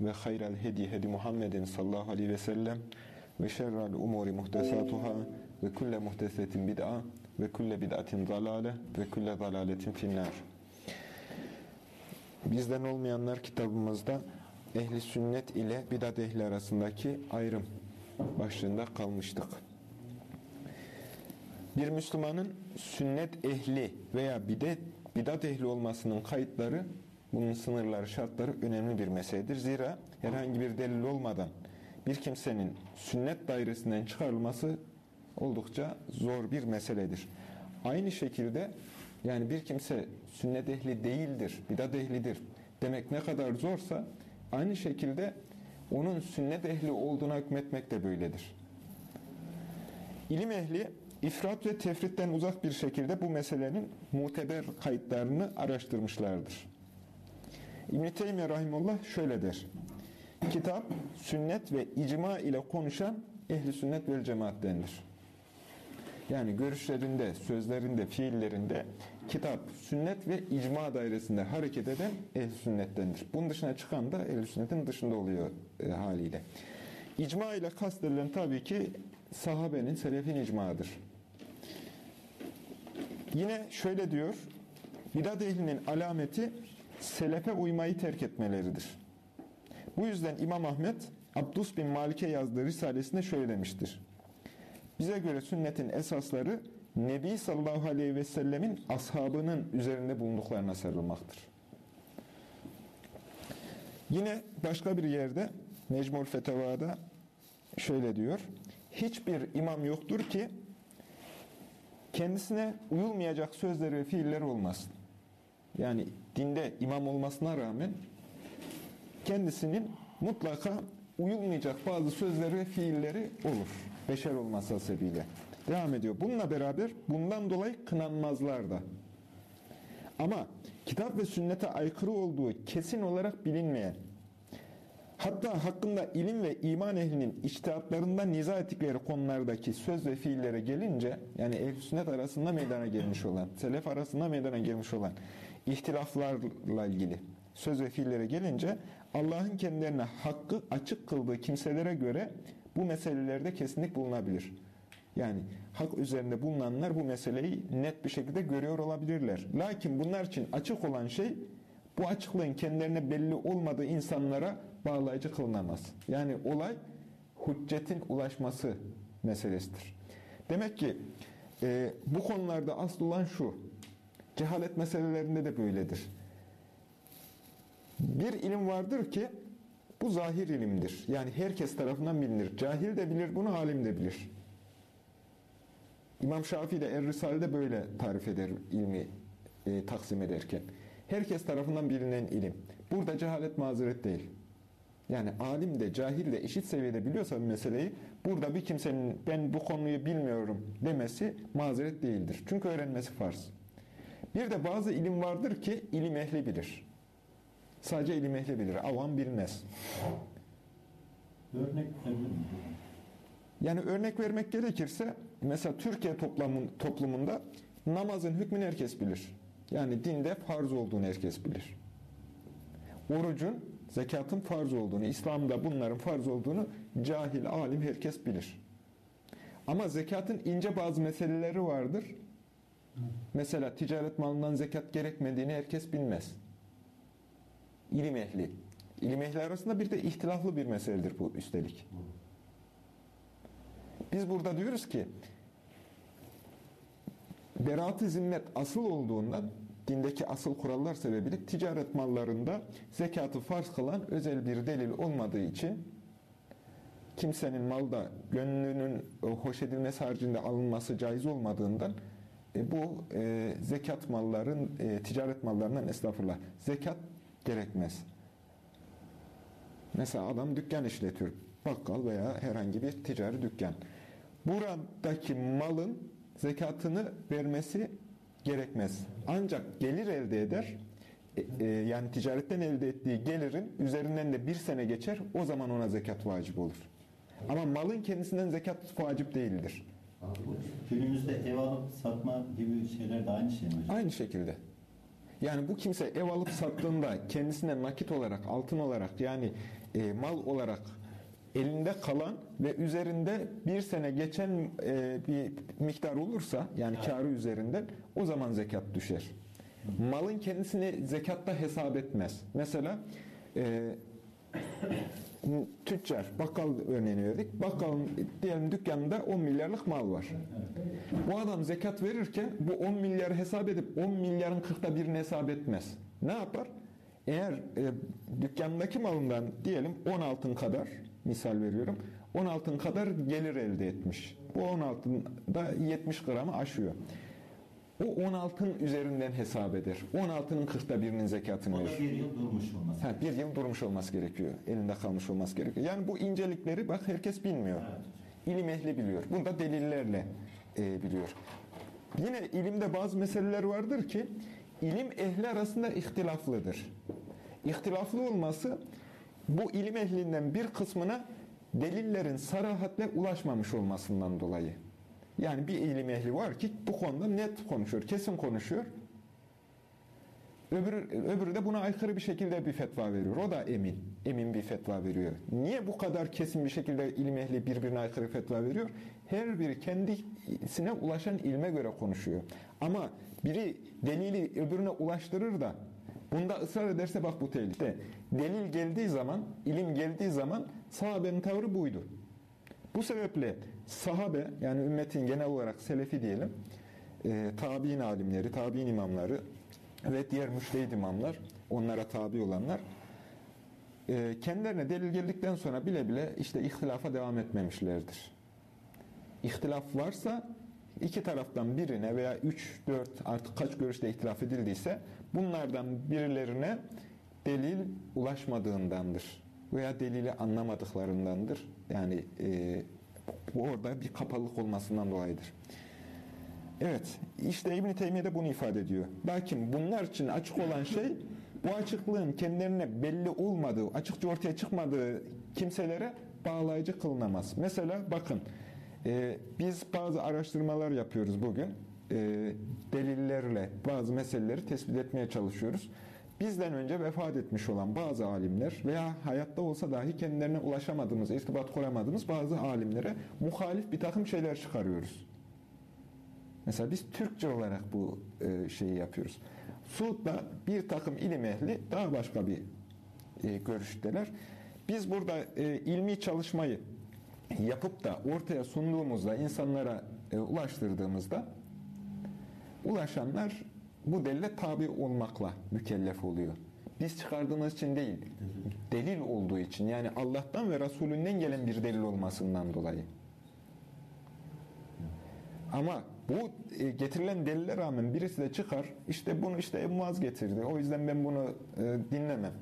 ve hayral hedi hedi Muhammedin sallallahu aleyhi ve sellem ve şerrel umuri muhtesatuhâ ve kulle muhtesetin bid'a ve kulle bid'atin zalale ve kulle zalaletin finnâr. Bizden olmayanlar kitabımızda ehli sünnet ile bidat ehli arasındaki ayrım başlığında kalmıştık. Bir Müslümanın sünnet ehli veya bidat, bidat ehli olmasının kayıtları bunun sınırları, şartları önemli bir meseledir. Zira herhangi bir delil olmadan bir kimsenin sünnet dairesinden çıkarılması oldukça zor bir meseledir. Aynı şekilde yani bir kimse sünnet ehli değildir, bidat ehlidir demek ne kadar zorsa aynı şekilde onun sünnet ehli olduğuna hükmetmek de böyledir. İlim ehli ifrat ve tefritten uzak bir şekilde bu meselenin muteber kayıtlarını araştırmışlardır. İbn-i Teymiye Rahimullah şöyle der. Kitap, sünnet ve icma ile konuşan ehli sünnet vel cemaattendir. Yani görüşlerinde, sözlerinde, fiillerinde kitap, sünnet ve icma dairesinde hareket eden ehl sünnettendir. Bunun dışına çıkan da ehl sünnetin dışında oluyor e, haliyle. İcma ile kastedilen tabii ki sahabenin, selefin icmadır. Yine şöyle diyor, bidat ehlinin alameti selefe uymayı terk etmeleridir. Bu yüzden İmam Ahmet, Abdus bin Malik'e yazdığı risalesinde şöyle demiştir. Bize göre sünnetin esasları Nebi sallallahu aleyhi ve sellemin ashabının üzerinde bulunduklarına sarılmaktır. Yine başka bir yerde Necmul Feteva'da şöyle diyor. Hiçbir imam yoktur ki kendisine uyulmayacak sözleri ve fiilleri olmasın. Yani dinde imam olmasına rağmen kendisinin mutlaka uyulmayacak bazı sözleri ve fiilleri olur. Beşer olması hasebiyle. Devam ediyor. Bununla beraber bundan dolayı kınanmazlar da. Ama kitap ve sünnete aykırı olduğu kesin olarak bilinmeyen, hatta hakkında ilim ve iman ehlinin içtihatlarından niza ettikleri konulardaki söz ve fiillere gelince, yani ehl sünnet arasında meydana gelmiş olan, selef arasında meydana gelmiş olan ihtilaflarla ilgili söz ve fiillere gelince, Allah'ın kendilerine hakkı açık kıldığı kimselere göre bu meselelerde kesinlik bulunabilir. Yani hak üzerinde bulunanlar bu meseleyi net bir şekilde görüyor olabilirler. Lakin bunlar için açık olan şey bu açıklığın kendilerine belli olmadığı insanlara bağlayıcı kılınamaz. Yani olay hüccetin ulaşması meselesidir. Demek ki e, bu konularda asıl olan şu. Cehalet meselelerinde de böyledir. Bir ilim vardır ki bu zahir ilimdir. Yani herkes tarafından bilinir. Cahil de bilir bunu, alim de bilir. İmam Şafii de Er-Risale'de böyle tarif eder ilmi e, taksim ederken. Herkes tarafından bilinen ilim. Burada cehalet mazeret değil. Yani alim de cahil de eşit seviyede biliyorsa bir meseleyi burada bir kimsenin ben bu konuyu bilmiyorum demesi mazeret değildir. Çünkü öğrenmesi farz. Bir de bazı ilim vardır ki ilim ehli bilir. Sadece ilim ehli bilir. Avam bilmez. Örnek Yani örnek vermek gerekirse mesela Türkiye toplumun, toplumunda namazın hükmünü herkes bilir. Yani dinde farz olduğunu herkes bilir. Orucun, zekatın farz olduğunu, İslam'da bunların farz olduğunu cahil, alim herkes bilir. Ama zekatın ince bazı meseleleri vardır. Mesela ticaret malından zekat gerekmediğini herkes bilmez. İlim ehli. İlim ehli arasında bir de ihtilaflı bir meseledir bu üstelik. Biz burada diyoruz ki beraat-ı zimmet asıl olduğundan dindeki asıl kurallar sebebiyle ticaret mallarında zekatı farz kılan özel bir delil olmadığı için kimsenin malda gönlünün hoş edilmesi haricinde alınması caiz olmadığından e, bu e, zekat malların, e, ticaret mallarından estağfurullah, zekat gerekmez. Mesela adam dükkan işletiyor. Bakkal veya herhangi bir ticari dükkan. Buradaki malın zekatını vermesi gerekmez. Ancak gelir elde eder. E, e, yani ticaretten elde ettiği gelirin üzerinden de bir sene geçer. O zaman ona zekat vacip olur. Ama malın kendisinden zekat vacip değildir. Günümüzde ev alıp satma gibi şeyler de aynı şey mi hocam? Aynı şekilde. Yani bu kimse ev alıp sattığında kendisine nakit olarak, altın olarak yani e, mal olarak elinde kalan ve üzerinde bir sene geçen e, bir miktar olursa yani karı üzerinden o zaman zekat düşer. Malın kendisini zekatta hesap etmez. Mesela e, tüccar, bakkal örneğini verdik. Bakkalın diyelim dükkanında 10 milyarlık mal var. Bu adam zekat verirken bu 10 milyarı hesap edip 10 milyarın 40'ta birini hesap etmez. Ne yapar? Eğer e, dükkanındaki malından diyelim 10 altın kadar misal veriyorum 10 altın kadar gelir elde etmiş. Bu 10 altın da 70 gramı aşıyor. O 10 altın üzerinden hesap eder. 10 altının 40'ta birinin zekatını O verir. da bir yıl durmuş olması. Ha, bir yıl durmuş olması gerekiyor. Elinde kalmış olması gerekiyor. Yani bu incelikleri bak herkes bilmiyor. Evet. İlim ehli biliyor. Bunu da delillerle e, biliyor. Yine ilimde bazı meseleler vardır ki ilim ehli arasında ihtilaflıdır. İhtilaflı olması bu ilim ehlinden bir kısmına delillerin sarahatle ulaşmamış olmasından dolayı. Yani bir ilim ehli var ki bu konuda net konuşuyor, kesin konuşuyor. Öbürü, öbürü de buna aykırı bir şekilde bir fetva veriyor. O da emin. Emin bir fetva veriyor. Niye bu kadar kesin bir şekilde ilim ehli birbirine aykırı fetva veriyor? Her biri kendisine ulaşan ilme göre konuşuyor. Ama biri delili öbürüne ulaştırır da bunda ısrar ederse bak bu tehlike. Delil geldiği zaman, ilim geldiği zaman sahabenin tavrı buydu. Bu sebeple sahabe yani ümmetin genel olarak selefi diyelim, e, tabi'in alimleri, tabi'in imamları ve diğer müştehid imamlar, onlara tabi olanlar e, kendilerine delil geldikten sonra bile bile işte ihtilafa devam etmemişlerdir. İhtilaf varsa iki taraftan birine veya üç, dört artık kaç görüşte ihtilaf edildiyse bunlardan birilerine delil ulaşmadığındandır veya delili anlamadıklarındandır. Yani e, orada bir kapalılık olmasından dolayıdır. Evet, işte İbn-i Teymiye de bunu ifade ediyor. Lakin bunlar için açık olan şey, bu açıklığın kendilerine belli olmadığı, açıkça ortaya çıkmadığı kimselere bağlayıcı kılınamaz. Mesela bakın, e, biz bazı araştırmalar yapıyoruz bugün. E, delillerle bazı meseleleri tespit etmeye çalışıyoruz. Bizden önce vefat etmiş olan bazı alimler veya hayatta olsa dahi kendilerine ulaşamadığımız, irtibat kuramadığımız bazı alimlere muhalif bir takım şeyler çıkarıyoruz. Mesela biz Türkçe olarak bu e, şeyi yapıyoruz. Suud'da bir takım ilim ehli daha başka bir e, görüşteler. Biz burada e, ilmi çalışmayı yapıp da ortaya sunduğumuzda, insanlara ulaştırdığımızda ulaşanlar bu delile tabi olmakla mükellef oluyor. Biz çıkardığımız için değil, delil olduğu için yani Allah'tan ve Resulünden gelen bir delil olmasından dolayı. Ama bu e, getirilen delile rağmen birisi de çıkar, işte bunu işte Ebu Muaz getirdi, o yüzden ben bunu e, dinlemem.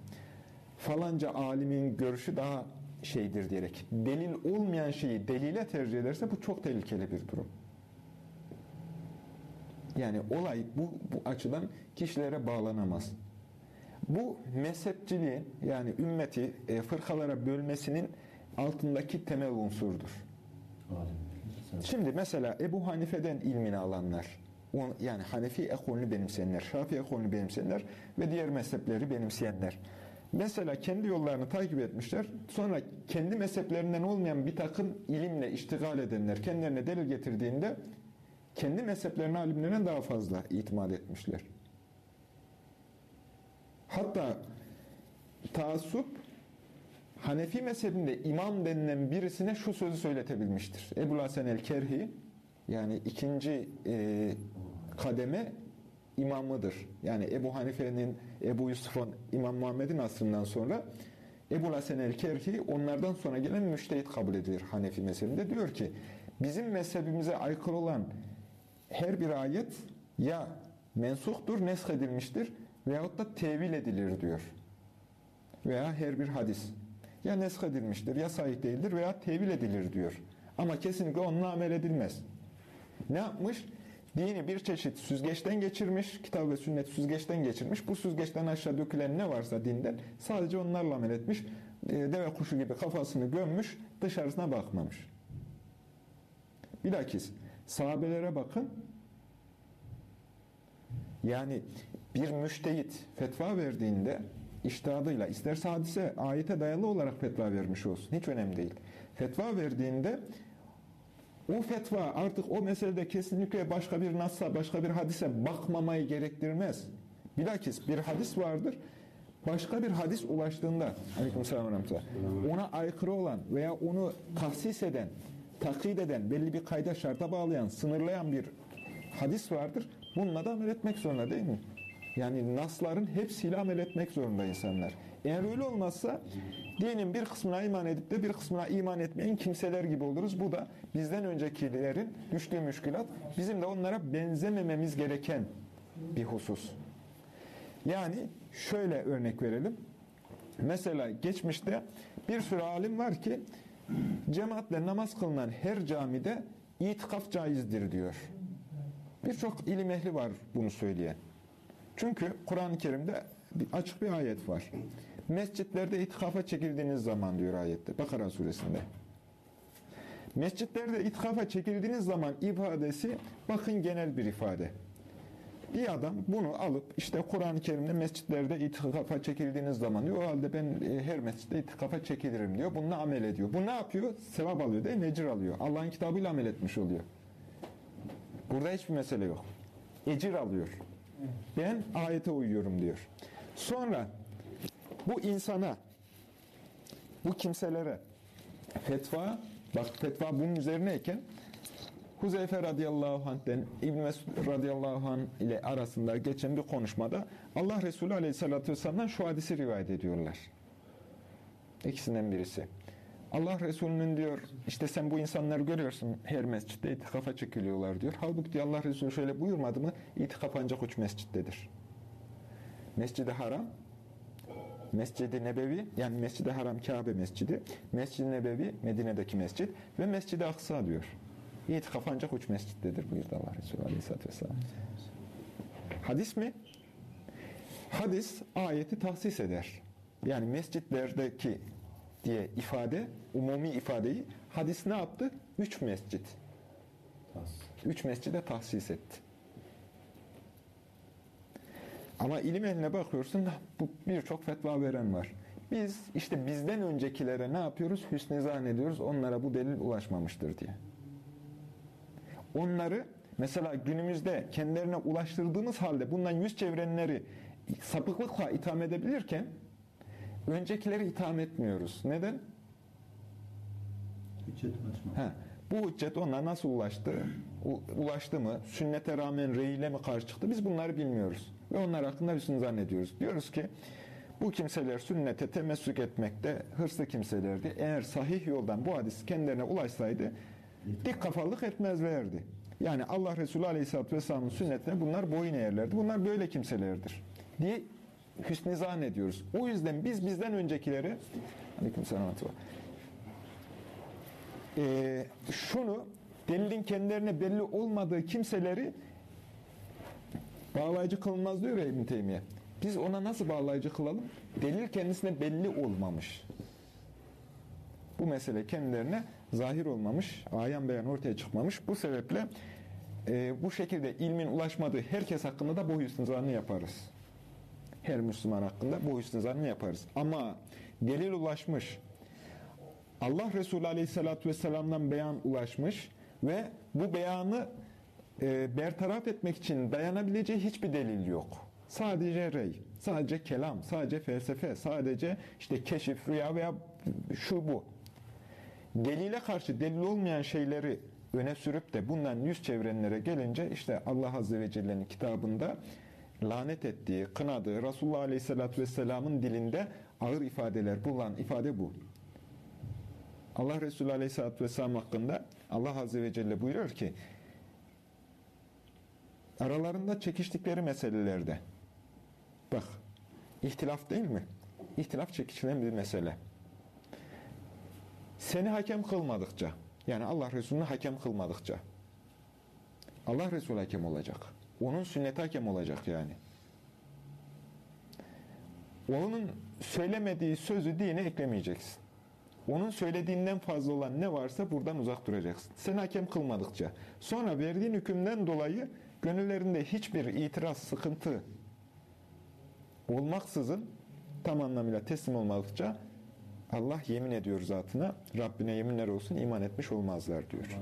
Falanca alimin görüşü daha şeydir diyerek, delil olmayan şeyi delile tercih ederse bu çok tehlikeli bir durum. Yani olay bu, bu açıdan kişilere bağlanamaz. Bu mezhepçiliğin yani ümmeti e, fırkalara bölmesinin altındaki temel unsurdur. Şimdi mesela Ebu Hanife'den ilmini alanlar, yani Hanefi ekolünü benimseyenler, Şafii ekolünü benimseyenler ve diğer mezhepleri benimseyenler. Mesela kendi yollarını takip etmişler. Sonra kendi mezheplerinden olmayan bir takım ilimle iştigal edenler kendilerine delil getirdiğinde kendi mezheplerinin alimlerine daha fazla itimat etmişler. Hatta taassup Hanefi mezhebinde imam denilen birisine şu sözü söyletebilmiştir. Ebu Hasan el-Kerhi yani ikinci e, kademe imamıdır. Yani Ebu Hanife'nin, Ebu Yusuf'un, İmam Muhammed'in asrından sonra Ebu Hasan el-Kerhi onlardan sonra gelen müştehit kabul edilir Hanefi mezhebinde. Diyor ki bizim mezhebimize aykırı olan her bir ayet ya mensuhtur, nesk edilmiştir veyahut da tevil edilir diyor. Veya her bir hadis. ya nesk edilmiştir, ya sahih değildir veya tevil edilir diyor. Ama kesinlikle onunla amel edilmez. Ne yapmış? Dini bir çeşit süzgeçten geçirmiş, kitap ve sünnet süzgeçten geçirmiş. Bu süzgeçten aşağı dökülen ne varsa dinden sadece onlarla amel etmiş. E, Deve kuşu gibi kafasını gömmüş, dışarısına bakmamış. Bilakis sahabelere bakın. Yani bir müştehit fetva verdiğinde iştihadıyla isterse hadise ayete dayalı olarak fetva vermiş olsun. Hiç önemli değil. Fetva verdiğinde o fetva artık o meselede kesinlikle başka bir nassa, başka bir hadise bakmamayı gerektirmez. Bilakis bir hadis vardır. Başka bir hadis ulaştığında ona aykırı olan veya onu tahsis eden, takid eden, belli bir kayda şarta bağlayan, sınırlayan bir hadis vardır. Bununla da amel etmek zorunda değil mi? Yani nasların hepsiyle amel etmek zorunda insanlar. Eğer öyle olmazsa dinin bir kısmına iman edip de bir kısmına iman etmeyen kimseler gibi oluruz. Bu da bizden öncekilerin düştüğü müşkülat. Bizim de onlara benzemememiz gereken bir husus. Yani şöyle örnek verelim. Mesela geçmişte bir sürü alim var ki cemaatle namaz kılınan her camide itikaf caizdir diyor. Birçok ilim ehli var bunu söyleyen. Çünkü Kur'an-ı Kerim'de açık bir ayet var. Mescitlerde itikafa çekildiğiniz zaman diyor ayette Bakara suresinde. Mescitlerde itikafa çekildiğiniz zaman ifadesi bakın genel bir ifade. Bir adam bunu alıp işte Kur'an-ı Kerim'de mescitlerde itikafa çekildiğiniz zaman diyor o halde ben e, her mescitte itikafa çekilirim diyor. Bununla amel ediyor. Bu ne yapıyor? Sevap alıyor değil mi? Ecir alıyor. Allah'ın kitabıyla amel etmiş oluyor. Burada hiçbir mesele yok. Ecir alıyor. Ben ayete uyuyorum diyor. Sonra bu insana, bu kimselere fetva, bak fetva bunun üzerineyken Huzeyfe radıyallahu anh'den İbn Mesud radıyallahu anh ile arasında geçen bir konuşmada Allah Resulü aleyhissalatü vesselam'dan şu hadisi rivayet ediyorlar. İkisinden birisi. Allah Resulü'nün diyor işte sen bu insanları görüyorsun her mescitte itikafa çekiliyorlar diyor. Halbuki diyor, Allah Resulü şöyle buyurmadı mı itikaf ancak üç mescittedir. Mescid-i Haram, Mescid-i Nebevi yani Mescid-i Haram Kabe Mescidi, Mescid-i Nebevi Medine'deki mescid ve Mescid-i Aksa diyor. İtikaf ancak üç mescittedir buyurdu Allah Resulü Aleyhisselatü Vesselam. Hadis mi? Hadis ayeti tahsis eder. Yani mescitlerdeki diye ifade, umumi ifadeyi hadis ne yaptı? Üç mescit. Üç mescide tahsis etti. Ama ilim eline bakıyorsun bu birçok fetva veren var. Biz işte bizden öncekilere ne yapıyoruz? Hüsnü zannediyoruz. Onlara bu delil ulaşmamıştır diye. Onları mesela günümüzde kendilerine ulaştırdığımız halde bundan yüz çevirenleri sapıklıkla itham edebilirken öncekileri itham etmiyoruz. Neden? Hüccet ulaşma. Ha, bu hüccet ona nasıl ulaştı? Ulaştı mı? Sünnete rağmen reyle mi karşı çıktı? Biz bunları bilmiyoruz. Ve onlar hakkında hüsnü zannediyoruz. Diyoruz ki bu kimseler sünnete temessük etmekte hırslı kimselerdi. Eğer sahih yoldan bu hadis kendilerine ulaşsaydı dik kafalık etmezlerdi. Yani Allah Resulü Aleyhisselatü Vesselam'ın sünnetine bunlar boyun eğerlerdi. Bunlar böyle kimselerdir. Diye hüsnü zannediyoruz. O yüzden biz bizden öncekileri ve rahmetullah. Ee, şunu delilin kendilerine belli olmadığı kimseleri bağlayıcı kılınmaz diyor ya İbn Teymiye. Biz ona nasıl bağlayıcı kılalım? Delil kendisine belli olmamış. Bu mesele kendilerine zahir olmamış, ayan beyan ortaya çıkmamış. Bu sebeple e, bu şekilde ilmin ulaşmadığı herkes hakkında da bu hüsnü zannı yaparız. Her Müslüman hakkında bu hüsnü zannı yaparız. Ama delil ulaşmış, Allah Resulü Aleyhisselatü Vesselam'dan beyan ulaşmış ve bu beyanı e, bertaraf etmek için dayanabileceği hiçbir delil yok. Sadece rey, sadece kelam, sadece felsefe, sadece işte keşif, rüya veya şu bu. Delile karşı delil olmayan şeyleri öne sürüp de bundan yüz çevrenlere gelince işte Allah Azze ve Celle'nin kitabında lanet ettiği, kınadığı Resulullah Aleyhisselatü Vesselam'ın dilinde ağır ifadeler bulunan ifade bu. Allah Resulü Aleyhisselatü Vesselam hakkında Allah Azze ve Celle buyuruyor ki aralarında çekiştikleri meselelerde bak ihtilaf değil mi? İhtilaf çekişilen bir mesele. Seni hakem kılmadıkça, yani Allah Resulü'nü hakem kılmadıkça, Allah Resulü hakem olacak. Onun sünneti hakem olacak yani. Onun söylemediği sözü dine eklemeyeceksin. Onun söylediğinden fazla olan ne varsa buradan uzak duracaksın. Sen hakem kılmadıkça. Sonra verdiğin hükümden dolayı gönüllerinde hiçbir itiraz, sıkıntı olmaksızın tam anlamıyla teslim olmadıkça Allah yemin ediyor zatına, Rabbine yeminler olsun iman etmiş olmazlar diyor.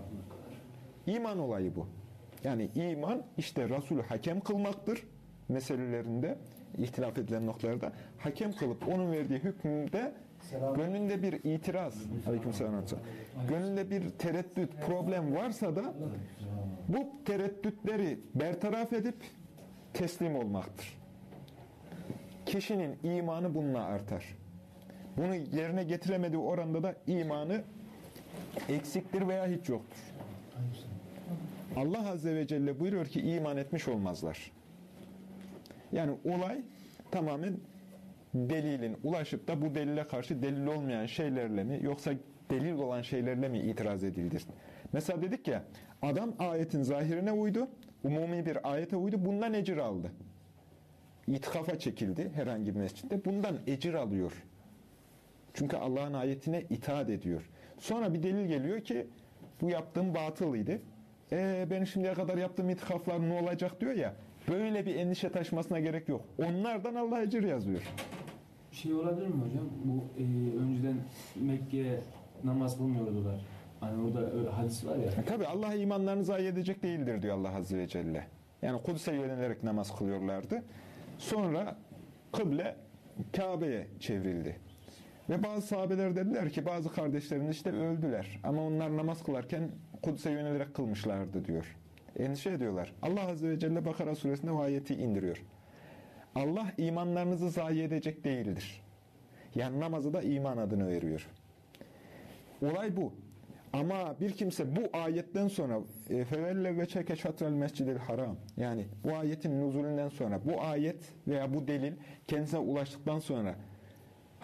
İman olayı bu. Yani iman işte Resulü hakem kılmaktır meselelerinde, ihtilaf edilen noktalarda. Hakem kılıp onun verdiği hükümde gönlünde bir itiraz, aleykümselam, gönlünde bir tereddüt, problem varsa da bu tereddütleri bertaraf edip teslim olmaktır. Kişinin imanı bununla artar. Bunu yerine getiremediği oranda da imanı eksiktir veya hiç yoktur. Allah Azze ve Celle buyuruyor ki iman etmiş olmazlar. Yani olay tamamen delilin ulaşıp da bu delile karşı delil olmayan şeylerle mi yoksa delil olan şeylerle mi itiraz edildir? Mesela dedik ya adam ayetin zahirine uydu, umumi bir ayete uydu, bundan ecir aldı. İtikafa çekildi herhangi bir mescitte, bundan ecir alıyor. Çünkü Allah'ın ayetine itaat ediyor. Sonra bir delil geliyor ki bu yaptığım batılıydı. E, ben şimdiye kadar yaptığım itikaflar ne olacak diyor ya. Böyle bir endişe taşmasına gerek yok. Onlardan Allah ecir yazıyor. Şey olabilir mi hocam? Bu e, önceden Mekke'ye namaz kılmıyordular. Hani orada öyle hadis var ya. E, tabi Allah imanlarını zayi edecek değildir diyor Allah Azze ve Celle. Yani Kudüs'e yönelerek namaz kılıyorlardı. Sonra kıble Kabe'ye çevrildi. Ve bazı sahabeler dediler ki bazı kardeşlerimiz işte öldüler. Ama onlar namaz kılarken Kudüs'e yönelerek kılmışlardı diyor. Endişe ediyorlar. Allah Azze ve Celle Bakara suresinde o ayeti indiriyor. Allah imanlarınızı zayi edecek değildir. Yani namazı da iman adını veriyor. Olay bu. Ama bir kimse bu ayetten sonra fevelle ve çeke şatrel mescidil haram yani bu ayetin nuzulünden sonra bu ayet veya bu delil kendisine ulaştıktan sonra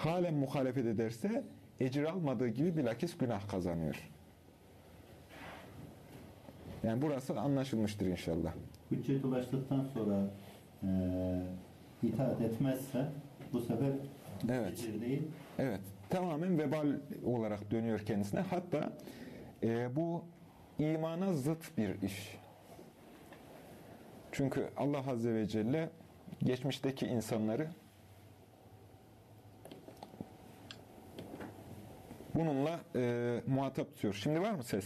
halen muhalefet ederse ecir almadığı gibi bilakis günah kazanıyor. Yani burası anlaşılmıştır inşallah. Hüccet ulaştıktan sonra e, itaat etmezse bu sefer Evet. ecir değil. Evet. Tamamen vebal olarak dönüyor kendisine. Hatta e, bu imana zıt bir iş. Çünkü Allah Azze ve Celle geçmişteki insanları bununla e, muhatap tutuyor. Şimdi var mı ses?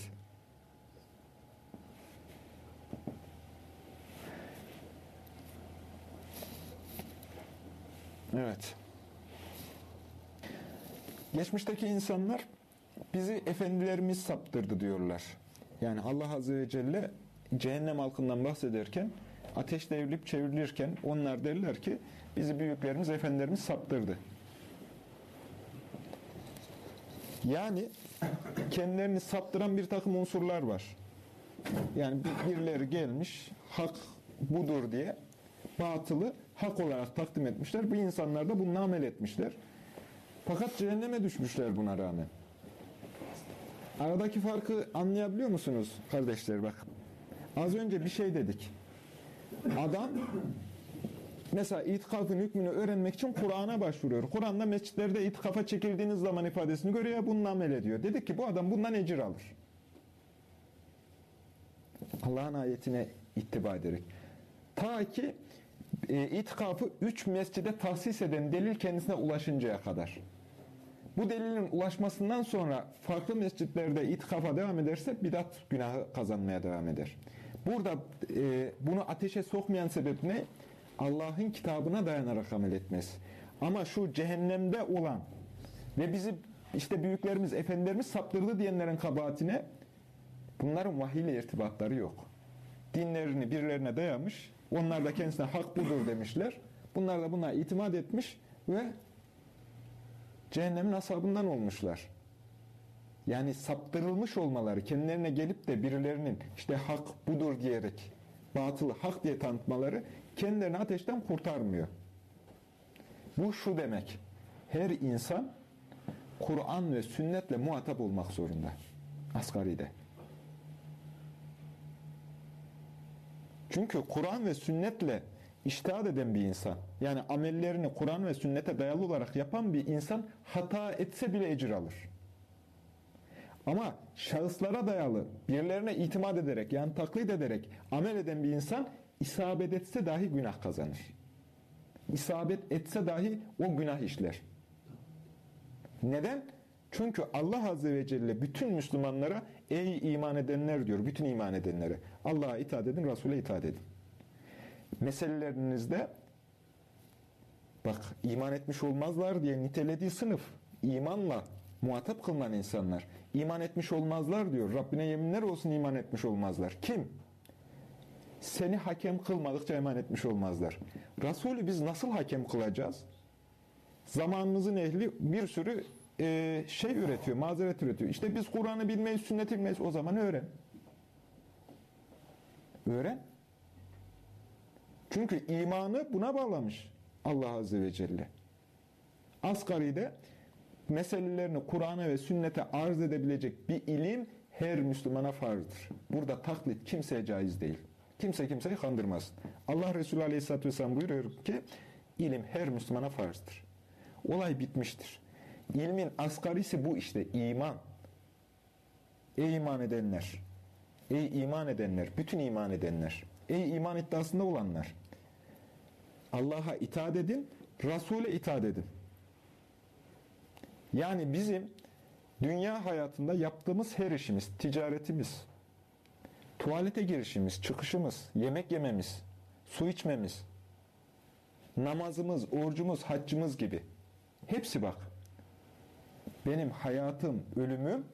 Evet. Geçmişteki insanlar bizi efendilerimiz saptırdı diyorlar. Yani Allah Azze ve Celle cehennem halkından bahsederken ateş devrilip çevrilirken onlar derler ki bizi büyüklerimiz, efendilerimiz saptırdı. Yani kendilerini saptıran bir takım unsurlar var. Yani birileri gelmiş, hak budur diye batılı hak olarak takdim etmişler. Bu insanlar da bununla amel etmişler. Fakat cehenneme düşmüşler buna rağmen. Aradaki farkı anlayabiliyor musunuz kardeşler bak. Az önce bir şey dedik. Adam mesela itikafın hükmünü öğrenmek için Kur'an'a başvuruyor. Kur'an'da mescitlerde itikafa çekildiğiniz zaman ifadesini görüyor ya bununla amel ediyor. Dedik ki bu adam bundan ecir alır. Allah'ın ayetine ittiba ederek. Ta ki e, itikafı üç mescide tahsis eden delil kendisine ulaşıncaya kadar. Bu delilin ulaşmasından sonra farklı mescitlerde itikafa devam ederse bidat günahı kazanmaya devam eder. Burada e, bunu ateşe sokmayan sebep ne? Allah'ın kitabına dayanarak amel etmesi. Ama şu cehennemde olan ve bizi işte büyüklerimiz, efendilerimiz saptırdı diyenlerin kabahatine bunların vahiyle irtibatları yok. Dinlerini birilerine dayamış, onlar da kendisine hak budur demişler. Bunlar da buna itimat etmiş ve cehennemin asabından olmuşlar. Yani saptırılmış olmaları, kendilerine gelip de birilerinin işte hak budur diyerek batılı hak diye tanıtmaları kendilerini ateşten kurtarmıyor. Bu şu demek. Her insan Kur'an ve sünnetle muhatap olmak zorunda. Asgari'de. Çünkü Kur'an ve sünnetle iştihad eden bir insan, yani amellerini Kur'an ve sünnete dayalı olarak yapan bir insan hata etse bile ecir alır. Ama şahıslara dayalı, birilerine itimat ederek, yani taklit ederek amel eden bir insan isabet etse dahi günah kazanır. İsabet etse dahi o günah işler. Neden? Çünkü Allah Azze ve Celle bütün Müslümanlara ey iman edenler diyor, bütün iman edenlere. Allah'a itaat edin, Resul'e itaat edin. Meselelerinizde bak iman etmiş olmazlar diye nitelediği sınıf imanla muhatap kılınan insanlar. İman etmiş olmazlar diyor. Rabbine yeminler olsun iman etmiş olmazlar. Kim? Seni hakem kılmadıkça iman etmiş olmazlar. Resulü biz nasıl hakem kılacağız? Zamanımızın ehli bir sürü e, şey üretiyor, mazeret üretiyor. İşte biz Kur'an'ı bilmeyiz, sünneti bilmeyiz. O zaman öğren. Öğren. Çünkü imanı buna bağlamış Allah Azze ve Celle. Asgari'de meselelerini Kur'an'a ve sünnete arz edebilecek bir ilim her Müslümana farzdır. Burada taklit kimseye caiz değil. Kimse kimseyi kandırmasın. Allah Resulü Aleyhisselatü Vesselam buyuruyor ki ilim her Müslümana farzdır. Olay bitmiştir. İlmin asgarisi bu işte iman. Ey iman edenler! Ey iman edenler! Bütün iman edenler! Ey iman iddiasında olanlar! Allah'a itaat edin, Resul'e itaat edin. Yani bizim dünya hayatında yaptığımız her işimiz, ticaretimiz, tuvalete girişimiz, çıkışımız, yemek yememiz, su içmemiz, namazımız, orucumuz, haccımız gibi. Hepsi bak. Benim hayatım, ölümüm,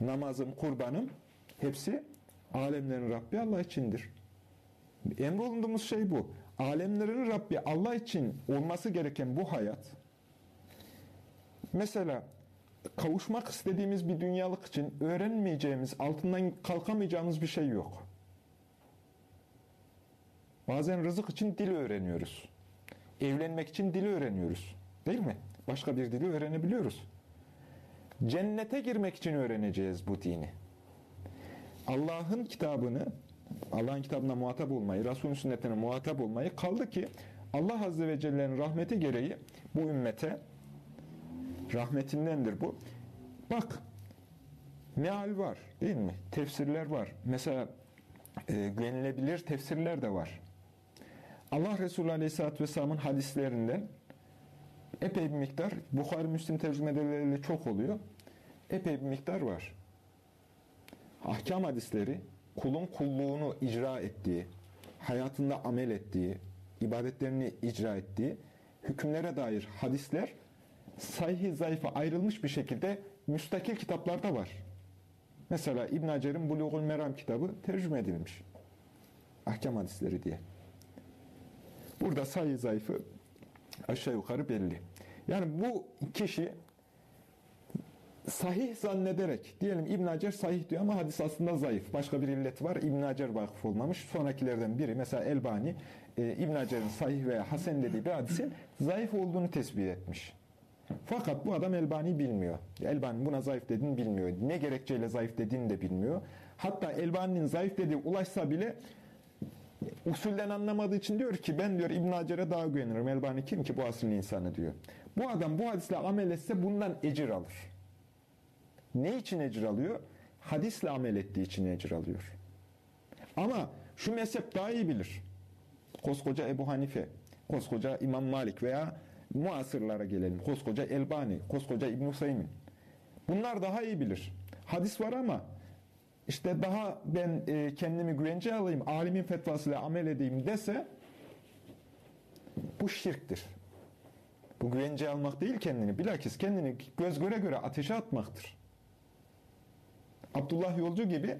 namazım, kurbanım hepsi alemlerin Rabbi Allah içindir. Emrolunduğumuz şey bu. Alemlerin Rabbi Allah için olması gereken bu hayat mesela kavuşmak istediğimiz bir dünyalık için öğrenmeyeceğimiz, altından kalkamayacağımız bir şey yok. Bazen rızık için dil öğreniyoruz. Evlenmek için dili öğreniyoruz. Değil mi? Başka bir dili öğrenebiliyoruz. Cennete girmek için öğreneceğiz bu dini. Allah'ın kitabını, Allah'ın kitabına muhatap olmayı, Resulün sünnetine muhatap olmayı kaldı ki Allah Azze ve Celle'nin rahmeti gereği bu ümmete rahmetindendir bu. Bak meal var değil mi? Tefsirler var. Mesela e, güvenilebilir tefsirler de var. Allah Resulü Aleyhisselatü Vesselam'ın hadislerinden epey bir miktar, Bukhari Müslim tercümeleriyle çok oluyor. Epey bir miktar var. Ahkam hadisleri, kulun kulluğunu icra ettiği, hayatında amel ettiği, ibadetlerini icra ettiği, hükümlere dair hadisler sahih zayıfa ayrılmış bir şekilde müstakil kitaplarda var. Mesela İbn Hacer'in Buluğul Meram kitabı tercüme edilmiş. Ahkam hadisleri diye. Burada sahih zayıfı aşağı yukarı belli. Yani bu kişi sahih zannederek, diyelim İbn Hacer sahih diyor ama hadis aslında zayıf. Başka bir illet var. İbn Hacer vakıf olmamış. Sonrakilerden biri mesela Elbani e, İbn Hacer'in sahih veya hasen dediği bir hadisin zayıf olduğunu tespit etmiş. Fakat bu adam Elbani bilmiyor. Elbani buna zayıf dediğini bilmiyor. Ne gerekçeyle zayıf dediğini de bilmiyor. Hatta Elbani'nin zayıf dediği ulaşsa bile usulden anlamadığı için diyor ki ben diyor İbn Hacer'e daha güvenirim. Elbani kim ki bu asrın insanı diyor. Bu adam bu hadisle amel etse bundan ecir alır. Ne için ecir alıyor? Hadisle amel ettiği için ecir alıyor. Ama şu mezhep daha iyi bilir. Koskoca Ebu Hanife, koskoca İmam Malik veya muasırlara gelelim. Koskoca Elbani, koskoca İbn-i Hüseyin. Bunlar daha iyi bilir. Hadis var ama işte daha ben e, kendimi güvence alayım, alimin fetvasıyla amel edeyim dese bu şirktir. Bu güvence almak değil kendini. Bilakis kendini göz göre göre ateşe atmaktır. Abdullah Yolcu gibi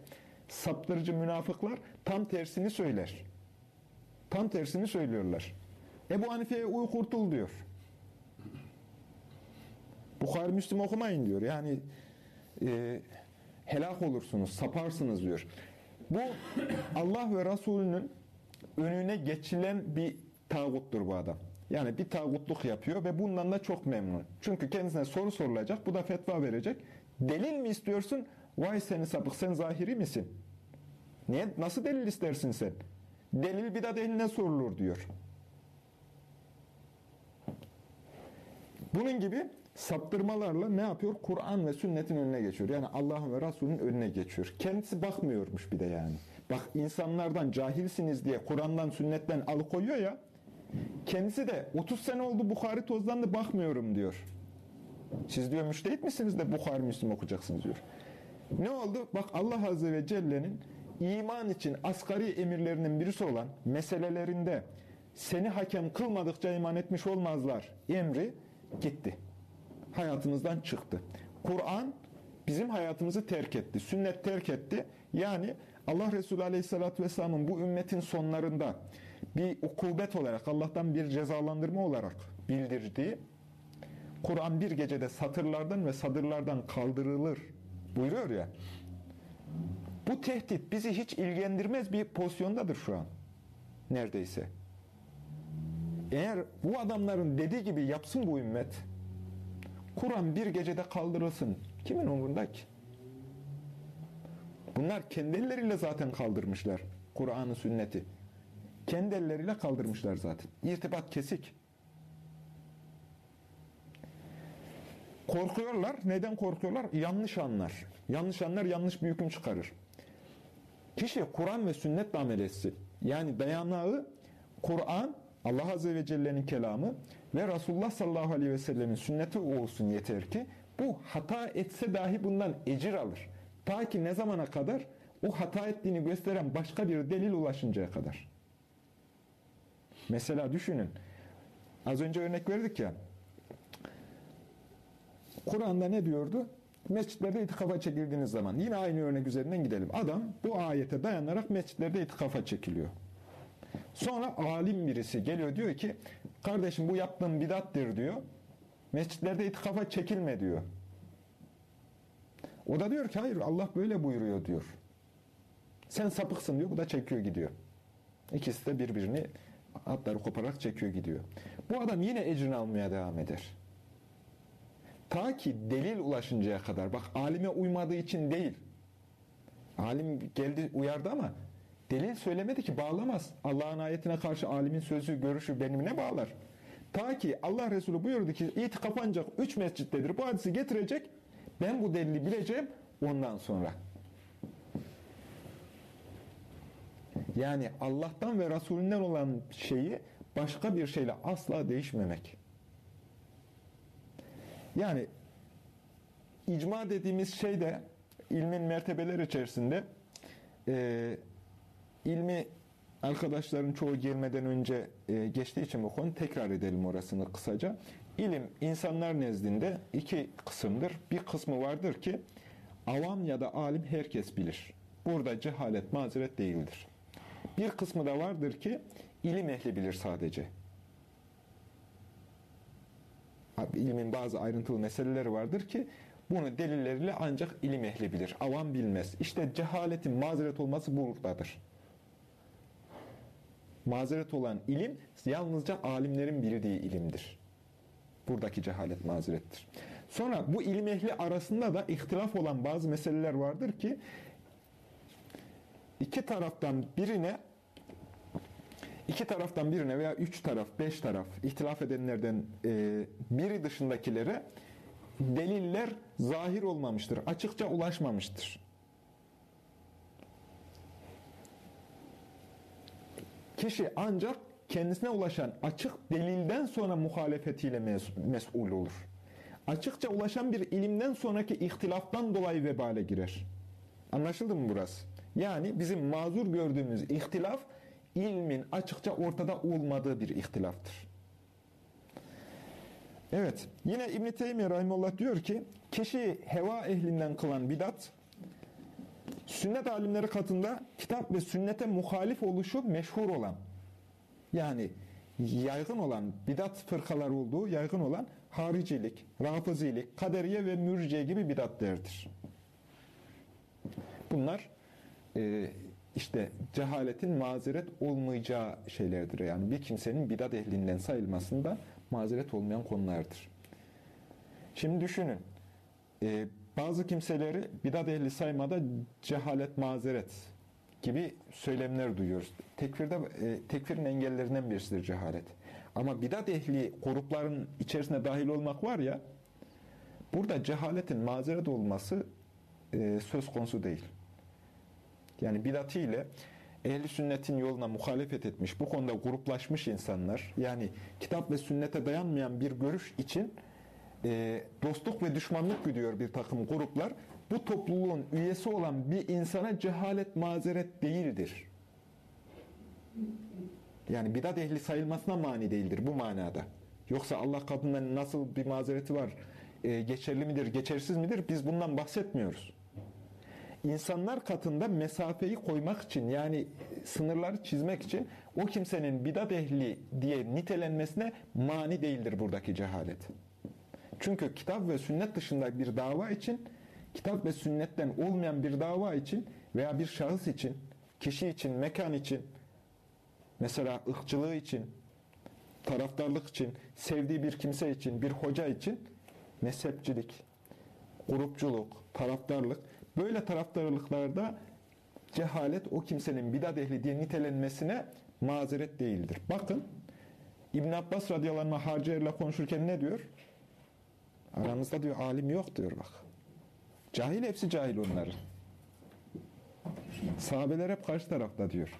saptırıcı münafıklar tam tersini söyler. Tam tersini söylüyorlar. Ebu Hanife'ye uy kurtul diyor. Bukhari Müslüm okumayın diyor. Yani e, helak olursunuz, saparsınız diyor. Bu Allah ve Resulünün önüne geçilen bir tağuttur bu adam. Yani bir tağutluk yapıyor ve bundan da çok memnun. Çünkü kendisine soru sorulacak, bu da fetva verecek. Delil mi istiyorsun? Vay seni sapık, sen zahiri misin? Niye? Nasıl delil istersin sen? Delil bidat eline sorulur diyor. Bunun gibi saptırmalarla ne yapıyor? Kur'an ve sünnetin önüne geçiyor. Yani Allah'ın ve Resulünün önüne geçiyor. Kendisi bakmıyormuş bir de yani. Bak insanlardan cahilsiniz diye Kur'an'dan, sünnetten alıkoyuyor ya. Kendisi de 30 sene oldu Bukhari tozlandı bakmıyorum diyor. Siz diyor müştehit misiniz de Bukhari Müslim okuyacaksınız diyor. Ne oldu? Bak Allah Azze ve Celle'nin iman için asgari emirlerinin birisi olan meselelerinde seni hakem kılmadıkça iman etmiş olmazlar emri gitti. Hayatımızdan çıktı. Kur'an bizim hayatımızı terk etti. Sünnet terk etti. Yani Allah Resulü Aleyhisselatü Vesselam'ın bu ümmetin sonlarında bir ukubet olarak, Allah'tan bir cezalandırma olarak bildirdiği Kur'an bir gecede satırlardan ve sadırlardan kaldırılır buyuruyor ya. Bu tehdit bizi hiç ilgilendirmez bir pozisyondadır şu an. Neredeyse. Eğer bu adamların dediği gibi yapsın bu ümmet, Kur'an bir gecede kaldırılsın. Kimin umurunda ki? Bunlar kendi elleriyle zaten kaldırmışlar Kur'an'ı, sünneti. Kendi elleriyle kaldırmışlar zaten. İrtibat kesik. Korkuyorlar. Neden korkuyorlar? Yanlış anlar. Yanlış anlar yanlış bir hüküm çıkarır. Kişi Kur'an ve sünnetle amel etsin. Yani dayanağı Kur'an, Allah Azze ve Celle'nin kelamı ve Resulullah sallallahu aleyhi ve sellemin sünneti olsun yeter ki bu hata etse dahi bundan ecir alır. Ta ki ne zamana kadar? O hata ettiğini gösteren başka bir delil ulaşıncaya kadar. Mesela düşünün. Az önce örnek verdik ya. Kur'an'da ne diyordu? Mescitlerde itikafa çekildiğiniz zaman. Yine aynı örnek üzerinden gidelim. Adam bu ayete dayanarak mescitlerde itikafa çekiliyor. Sonra alim birisi geliyor diyor ki kardeşim bu yaptığın bidattir diyor. Mescitlerde itikafa çekilme diyor. O da diyor ki hayır Allah böyle buyuruyor diyor. Sen sapıksın diyor. Bu da çekiyor gidiyor. İkisi de birbirini hatları kopararak çekiyor gidiyor. Bu adam yine ecrini almaya devam eder. Ta ki delil ulaşıncaya kadar. Bak alime uymadığı için değil. Alim geldi uyardı ama delil söylemedi ki bağlamaz. Allah'ın ayetine karşı alimin sözü, görüşü benim ne bağlar? Ta ki Allah Resulü buyurdu ki itikaf ancak üç mescittedir. Bu hadisi getirecek. Ben bu delili bileceğim ondan sonra. Yani Allah'tan ve Resulünden olan şeyi başka bir şeyle asla değişmemek. Yani icma dediğimiz şey de ilmin mertebeler içerisinde e, ilmi arkadaşların çoğu gelmeden önce e, geçtiği için bu konu tekrar edelim orasını kısaca. İlim insanlar nezdinde iki kısımdır. Bir kısmı vardır ki avam ya da alim herkes bilir. Burada cehalet mazeret değildir. Bir kısmı da vardır ki ilim ehli bilir sadece. İlmin bazı ayrıntılı meseleleri vardır ki bunu delilleriyle ancak ilim ehli bilir. Avam bilmez. İşte cehaletin mazeret olması buradadır. Mazeret olan ilim yalnızca alimlerin bildiği ilimdir. Buradaki cehalet mazerettir. Sonra bu ilim ehli arasında da ihtilaf olan bazı meseleler vardır ki iki taraftan birine iki taraftan birine veya üç taraf, beş taraf ihtilaf edenlerden e, biri dışındakilere deliller zahir olmamıştır. Açıkça ulaşmamıştır. Kişi ancak kendisine ulaşan açık delilden sonra muhalefetiyle mes- mesul olur. Açıkça ulaşan bir ilimden sonraki ihtilaftan dolayı vebale girer. Anlaşıldı mı burası? Yani bizim mazur gördüğümüz ihtilaf ilmin açıkça ortada olmadığı bir ihtilaftır. Evet, yine İbn-i Teymiye Rahimullah diyor ki, kişi heva ehlinden kılan bidat, sünnet alimleri katında kitap ve sünnete muhalif oluşu meşhur olan, yani yaygın olan, bidat fırkalar olduğu yaygın olan haricilik, rafizilik, kaderiye ve mürciye gibi bidatlerdir. Bunlar e, işte cehaletin mazeret olmayacağı şeylerdir. Yani bir kimsenin bidat ehlinden sayılmasında mazeret olmayan konulardır. Şimdi düşünün, e, bazı kimseleri bidat ehli saymada cehalet, mazeret gibi söylemler duyuyoruz. Tekfirde, e, tekfirin engellerinden birisidir cehalet. Ama bidat ehli grupların içerisine dahil olmak var ya, burada cehaletin mazeret olması e, söz konusu değil. Yani bidatiyle ehli sünnetin yoluna muhalefet etmiş, bu konuda gruplaşmış insanlar, yani kitap ve sünnete dayanmayan bir görüş için e, dostluk ve düşmanlık güdüyor bir takım gruplar. Bu topluluğun üyesi olan bir insana cehalet mazeret değildir. Yani bidat ehli sayılmasına mani değildir bu manada. Yoksa Allah katında nasıl bir mazereti var, e, geçerli midir, geçersiz midir biz bundan bahsetmiyoruz. İnsanlar katında mesafeyi koymak için yani sınırları çizmek için o kimsenin bidat ehli diye nitelenmesine mani değildir buradaki cehalet. Çünkü kitap ve sünnet dışında bir dava için, kitap ve sünnetten olmayan bir dava için veya bir şahıs için, kişi için, mekan için, mesela ırkçılığı için, taraftarlık için, sevdiği bir kimse için, bir hoca için mezhepçilik, grupçuluk, taraftarlık, böyle taraftarlıklarda cehalet o kimsenin bidat ehli diye nitelenmesine mazeret değildir. Bakın İbn Abbas radıyallahu anh harcilerle konuşurken ne diyor? Aramızda diyor alim yok diyor bak. Cahil hepsi cahil onların. Sahabeler hep karşı tarafta diyor.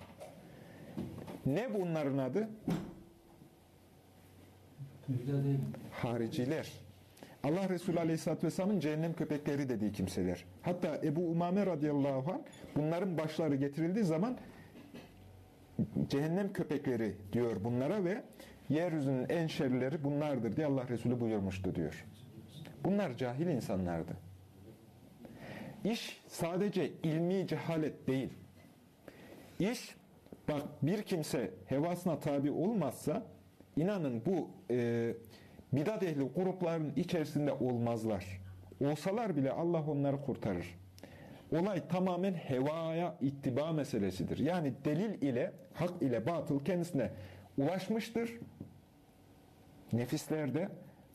Ne bunların adı? Hariciler. Allah Resulü Aleyhisselatü Vesselam'ın cehennem köpekleri dediği kimseler. Hatta Ebu Umame radıyallahu anh bunların başları getirildiği zaman cehennem köpekleri diyor bunlara ve yeryüzünün en şerlileri bunlardır diye Allah Resulü buyurmuştu diyor. Bunlar cahil insanlardı. İş sadece ilmi cehalet değil. İş bak bir kimse hevasına tabi olmazsa inanın bu e, bidat ehli grupların içerisinde olmazlar. Olsalar bile Allah onları kurtarır. Olay tamamen hevaya ittiba meselesidir. Yani delil ile, hak ile batıl kendisine ulaşmıştır. Nefislerde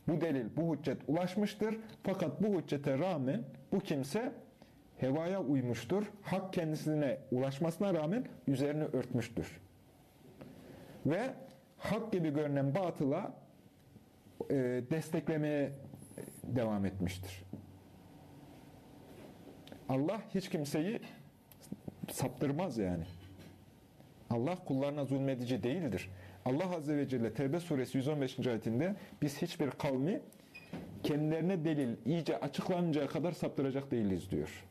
bu delil, bu hüccet ulaşmıştır. Fakat bu hüccete rağmen bu kimse hevaya uymuştur. Hak kendisine ulaşmasına rağmen üzerini örtmüştür. Ve hak gibi görünen batıla e, desteklemeye devam etmiştir. Allah hiç kimseyi saptırmaz yani. Allah kullarına zulmedici değildir. Allah Azze ve Celle Tevbe suresi 115. ayetinde biz hiçbir kavmi kendilerine delil iyice açıklanıncaya kadar saptıracak değiliz diyor.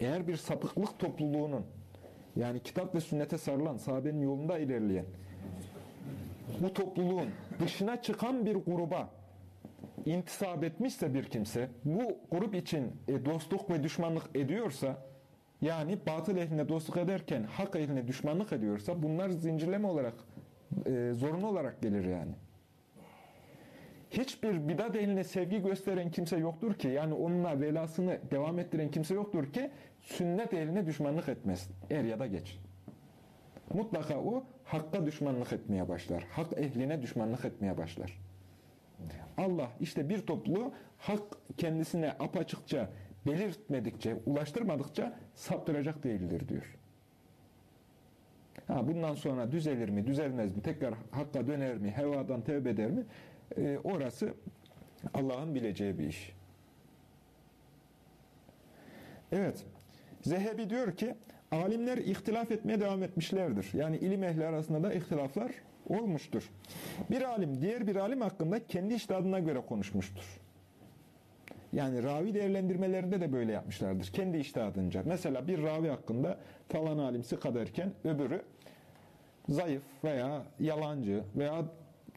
Eğer bir sapıklık topluluğunun yani kitap ve sünnete sarılan, sahabenin yolunda ilerleyen bu topluluğun dışına çıkan bir gruba intisap etmişse bir kimse, bu grup için e, dostluk ve düşmanlık ediyorsa, yani batıl ehline dostluk ederken hak ehline düşmanlık ediyorsa, bunlar zincirleme olarak, e, zorunlu olarak gelir yani. Hiçbir bidat ehline sevgi gösteren kimse yoktur ki, yani onunla velasını devam ettiren kimse yoktur ki, sünnet ehline düşmanlık etmez, er ya da geç. Mutlaka o, hakka düşmanlık etmeye başlar. Hak ehline düşmanlık etmeye başlar. Allah işte bir topluluğu hak kendisine apaçıkça belirtmedikçe, ulaştırmadıkça saptıracak değildir diyor. Ha, bundan sonra düzelir mi, düzelmez mi, tekrar hakka döner mi, hevadan tevbe eder mi? Ee, orası Allah'ın bileceği bir iş. Evet. Zehebi diyor ki, alimler ihtilaf etmeye devam etmişlerdir. Yani ilim ehli arasında da ihtilaflar olmuştur. Bir alim diğer bir alim hakkında kendi iştihadına göre konuşmuştur. Yani ravi değerlendirmelerinde de böyle yapmışlardır. Kendi iştihadınca. Mesela bir ravi hakkında falan alim sıka derken öbürü zayıf veya yalancı veya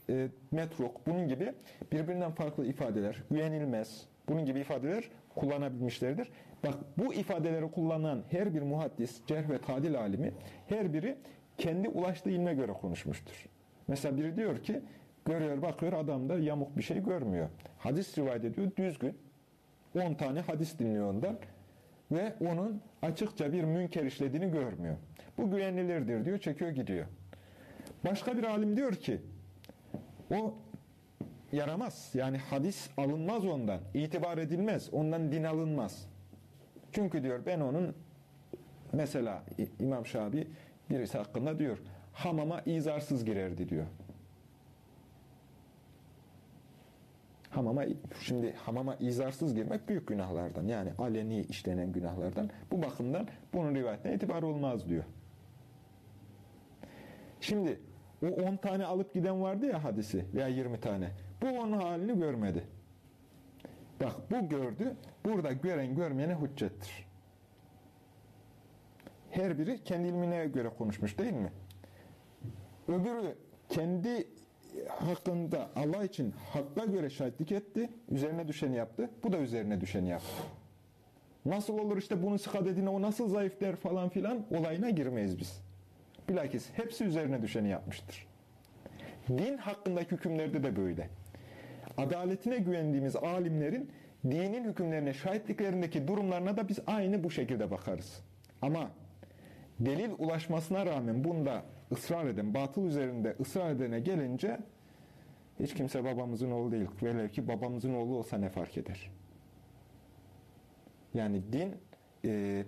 e, metruk bunun gibi birbirinden farklı ifadeler, güvenilmez bunun gibi ifadeler kullanabilmişlerdir. Bak bu ifadeleri kullanan her bir muhaddis, cerh ve tadil alimi her biri kendi ulaştığı ilme göre konuşmuştur. Mesela biri diyor ki görüyor bakıyor adam da yamuk bir şey görmüyor. Hadis rivayet ediyor düzgün. 10 tane hadis dinliyor ondan. ve onun açıkça bir münker işlediğini görmüyor. Bu güvenilirdir diyor, çekiyor gidiyor. Başka bir alim diyor ki, o yaramaz. Yani hadis alınmaz ondan, itibar edilmez, ondan din alınmaz. Çünkü diyor ben onun mesela İmam Şabi birisi hakkında diyor hamama izarsız girerdi diyor. Hamama şimdi hamama izarsız girmek büyük günahlardan yani aleni işlenen günahlardan. Bu bakımdan bunun rivayetine itibar olmaz diyor. Şimdi o 10 tane alıp giden vardı ya hadisi veya 20 tane. Bu onun halini görmedi. Bak bu gördü. Burada gören görmeyene hüccettir. Her biri kendi ilmine göre konuşmuş değil mi? Öbürü kendi hakkında Allah için hakka göre şahitlik etti. Üzerine düşeni yaptı. Bu da üzerine düşeni yaptı. Nasıl olur işte bunun sıka dediğine o nasıl zayıf der falan filan olayına girmeyiz biz. Bilakis hepsi üzerine düşeni yapmıştır. Din hakkındaki hükümlerde de böyle. Adaletine güvendiğimiz alimlerin dinin hükümlerine şahitliklerindeki durumlarına da biz aynı bu şekilde bakarız. Ama delil ulaşmasına rağmen bunda ısrar eden, batıl üzerinde ısrar edene gelince hiç kimse babamızın oğlu değil. Velev ki babamızın oğlu olsa ne fark eder? Yani din e,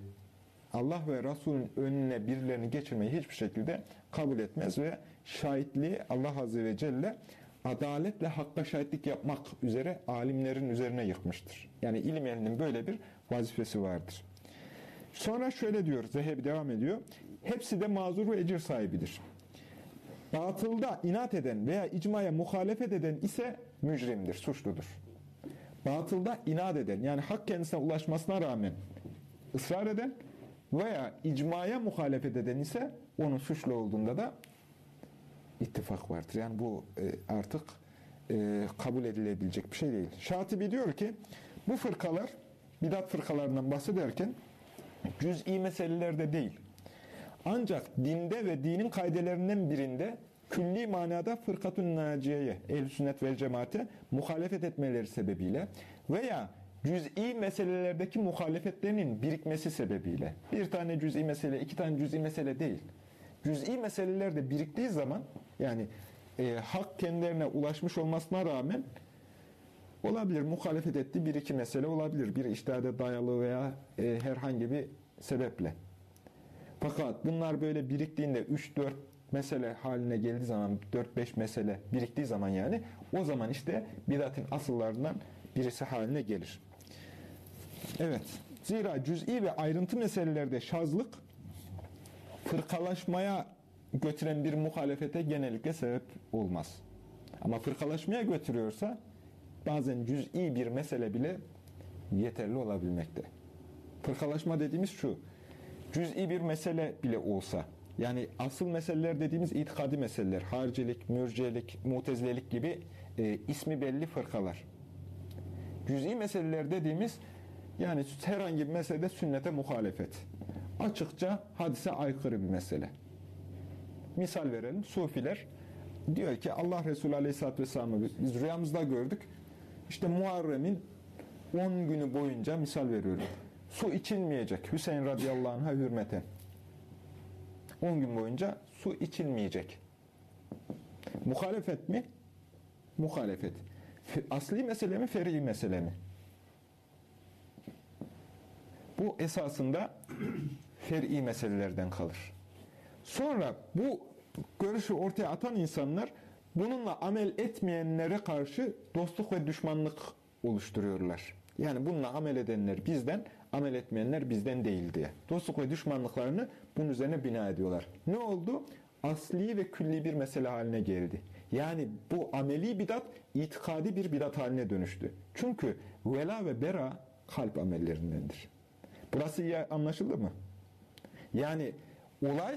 Allah ve Resul'ün önüne birilerini geçirmeyi hiçbir şekilde kabul etmez ve şahitliği Allah Azze ve Celle adaletle hakka şahitlik yapmak üzere alimlerin üzerine yıkmıştır. Yani ilim ehlinin böyle bir vazifesi vardır. Sonra şöyle diyor, Zehebi devam ediyor. Hepsi de mazur ve ecir sahibidir. Batılda inat eden veya icmaya muhalefet eden ise mücrimdir, suçludur. Batılda inat eden, yani hak kendisine ulaşmasına rağmen ısrar eden veya icmaya muhalefet eden ise onun suçlu olduğunda da ittifak vardır. Yani bu e, artık e, kabul edilebilecek bir şey değil. Şatibi diyor ki bu fırkalar bidat fırkalarından bahsederken cüz'i meselelerde değil. Ancak dinde ve dinin kaidelerinden birinde külli manada fırkatun naciyeye, ehl sünnet vel cemaate muhalefet etmeleri sebebiyle veya cüz'i meselelerdeki muhalefetlerinin birikmesi sebebiyle. Bir tane cüz'i mesele, iki tane cüz'i mesele değil. Cüz'i meseleler de biriktiği zaman yani e, hak kendilerine ulaşmış olmasına rağmen olabilir. Muhalefet ettiği bir iki mesele olabilir. Bir iştihade dayalı veya e, herhangi bir sebeple. Fakat bunlar böyle biriktiğinde 3-4 mesele haline geldiği zaman 4-5 mesele biriktiği zaman yani o zaman işte bidatın asıllarından birisi haline gelir. Evet. Zira cüz'i ve ayrıntı meselelerde şazlık fırkalaşmaya götüren bir muhalefete genellikle sebep olmaz. Ama fırkalaşmaya götürüyorsa bazen cüz'i bir mesele bile yeterli olabilmekte. Fırkalaşma dediğimiz şu, cüz'i bir mesele bile olsa, yani asıl meseleler dediğimiz itikadi meseleler, harcilik, mürcelik, mutezilelik gibi e, ismi belli fırkalar. Cüz'i meseleler dediğimiz, yani herhangi bir meselede sünnete muhalefet. Açıkça hadise aykırı bir mesele. Misal verelim, Sufiler diyor ki Allah Resulü Aleyhisselatü Vesselam'ı biz rüyamızda gördük. İşte Muharrem'in 10 günü boyunca misal veriyorum. Su içilmeyecek Hüseyin radıyallahu anh'a hürmeten. 10 gün boyunca su içilmeyecek. Muhalefet mi? Muhalefet. Asli mesele mi, fer'i mesele mi? Bu esasında fer'i meselelerden kalır. Sonra bu görüşü ortaya atan insanlar bununla amel etmeyenlere karşı dostluk ve düşmanlık oluşturuyorlar. Yani bununla amel edenler bizden, amel etmeyenler bizden değil diye. Dostluk ve düşmanlıklarını bunun üzerine bina ediyorlar. Ne oldu? Asli ve külli bir mesele haline geldi. Yani bu ameli bidat, itikadi bir bidat haline dönüştü. Çünkü vela ve bera kalp amellerindendir. Burası iyi anlaşıldı mı? Yani olay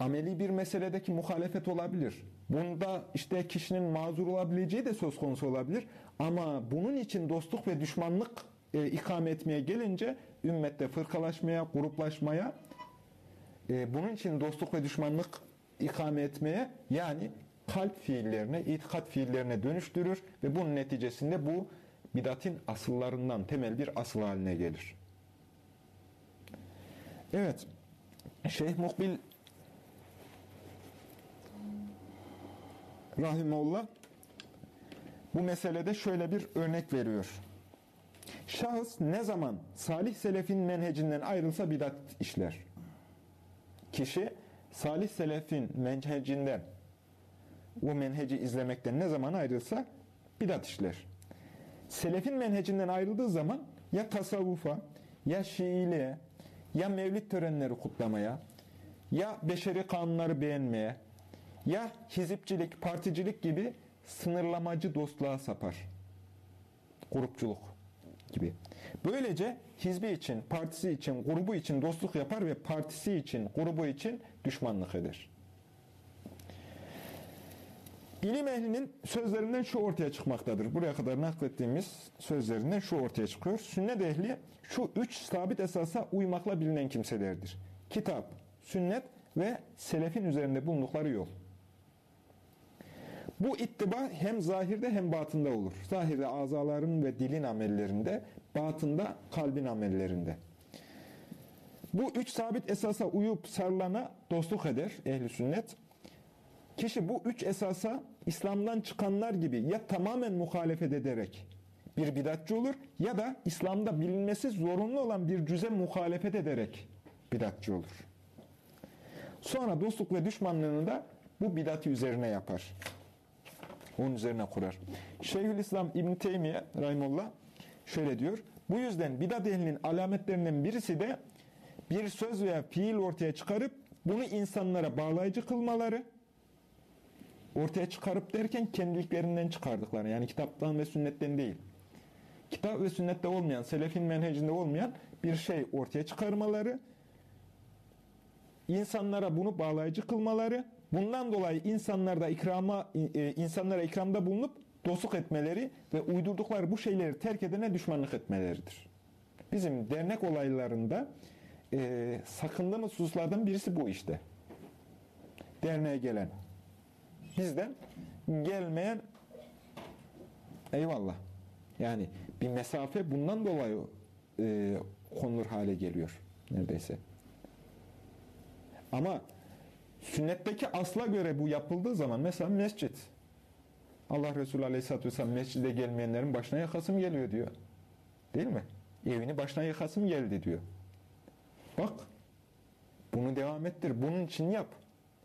ameli bir meseledeki muhalefet olabilir. Bunda işte kişinin mazur olabileceği de söz konusu olabilir. Ama bunun için dostluk ve düşmanlık e, ikame etmeye gelince ümmette fırkalaşmaya, gruplaşmaya, e, bunun için dostluk ve düşmanlık ikame etmeye yani kalp fiillerine, itikat fiillerine dönüştürür ve bunun neticesinde bu bidatin asıllarından temel bir asıl haline gelir. Evet. Şeyh Mukbil Rahimullah bu meselede şöyle bir örnek veriyor. Şahıs ne zaman salih selefin menhecinden ayrılsa bidat işler. Kişi salih selefin menhecinden o menheci izlemekten ne zaman ayrılsa bidat işler. Selefin menhecinden ayrıldığı zaman ya tasavvufa, ya Şiiliğe, ya mevlid törenleri kutlamaya, ya beşeri kanunları beğenmeye, ya hizipçilik, particilik gibi sınırlamacı dostluğa sapar. Grupçuluk gibi. Böylece hizbi için, partisi için, grubu için dostluk yapar ve partisi için, grubu için düşmanlık eder. İlim ehlinin sözlerinden şu ortaya çıkmaktadır. Buraya kadar naklettiğimiz sözlerinden şu ortaya çıkıyor. Sünnet ehli şu üç sabit esasa uymakla bilinen kimselerdir. Kitap, sünnet ve selefin üzerinde bulundukları yol. Bu ittiba hem zahirde hem batında olur. Zahirde azaların ve dilin amellerinde, batında kalbin amellerinde. Bu üç sabit esasa uyup sarılana dostluk eder ehli sünnet. Kişi bu üç esasa İslam'dan çıkanlar gibi ya tamamen muhalefet ederek bir bidatçı olur ya da İslam'da bilinmesi zorunlu olan bir cüze muhalefet ederek bidatçı olur. Sonra dostluk ve düşmanlığını da bu bidatı üzerine yapar. Onun üzerine kurar. Şeyhülislam İbn Teymiye Rahimullah şöyle diyor. Bu yüzden bidat ehlinin alametlerinden birisi de bir söz veya fiil ortaya çıkarıp bunu insanlara bağlayıcı kılmaları, ortaya çıkarıp derken kendiliklerinden çıkardıkları. Yani kitaptan ve sünnetten değil. Kitap ve sünnette olmayan, selefin menhecinde olmayan bir şey ortaya çıkarmaları, insanlara bunu bağlayıcı kılmaları, bundan dolayı insanlarda ikrama, e, insanlara ikramda bulunup dostluk etmeleri ve uydurdukları bu şeyleri terk edene düşmanlık etmeleridir. Bizim dernek olaylarında e, sakındığımız hususlardan birisi bu işte. Derneğe gelen, bizden gelmeyen eyvallah. Yani bir mesafe bundan dolayı e, konulur hale geliyor neredeyse. Ama sünnetteki asla göre bu yapıldığı zaman mesela mescit. Allah Resulü Aleyhisselatü Vesselam mescide gelmeyenlerin başına yakasım geliyor diyor. Değil mi? Evini başına yakasım geldi diyor. Bak bunu devam ettir. Bunun için yap.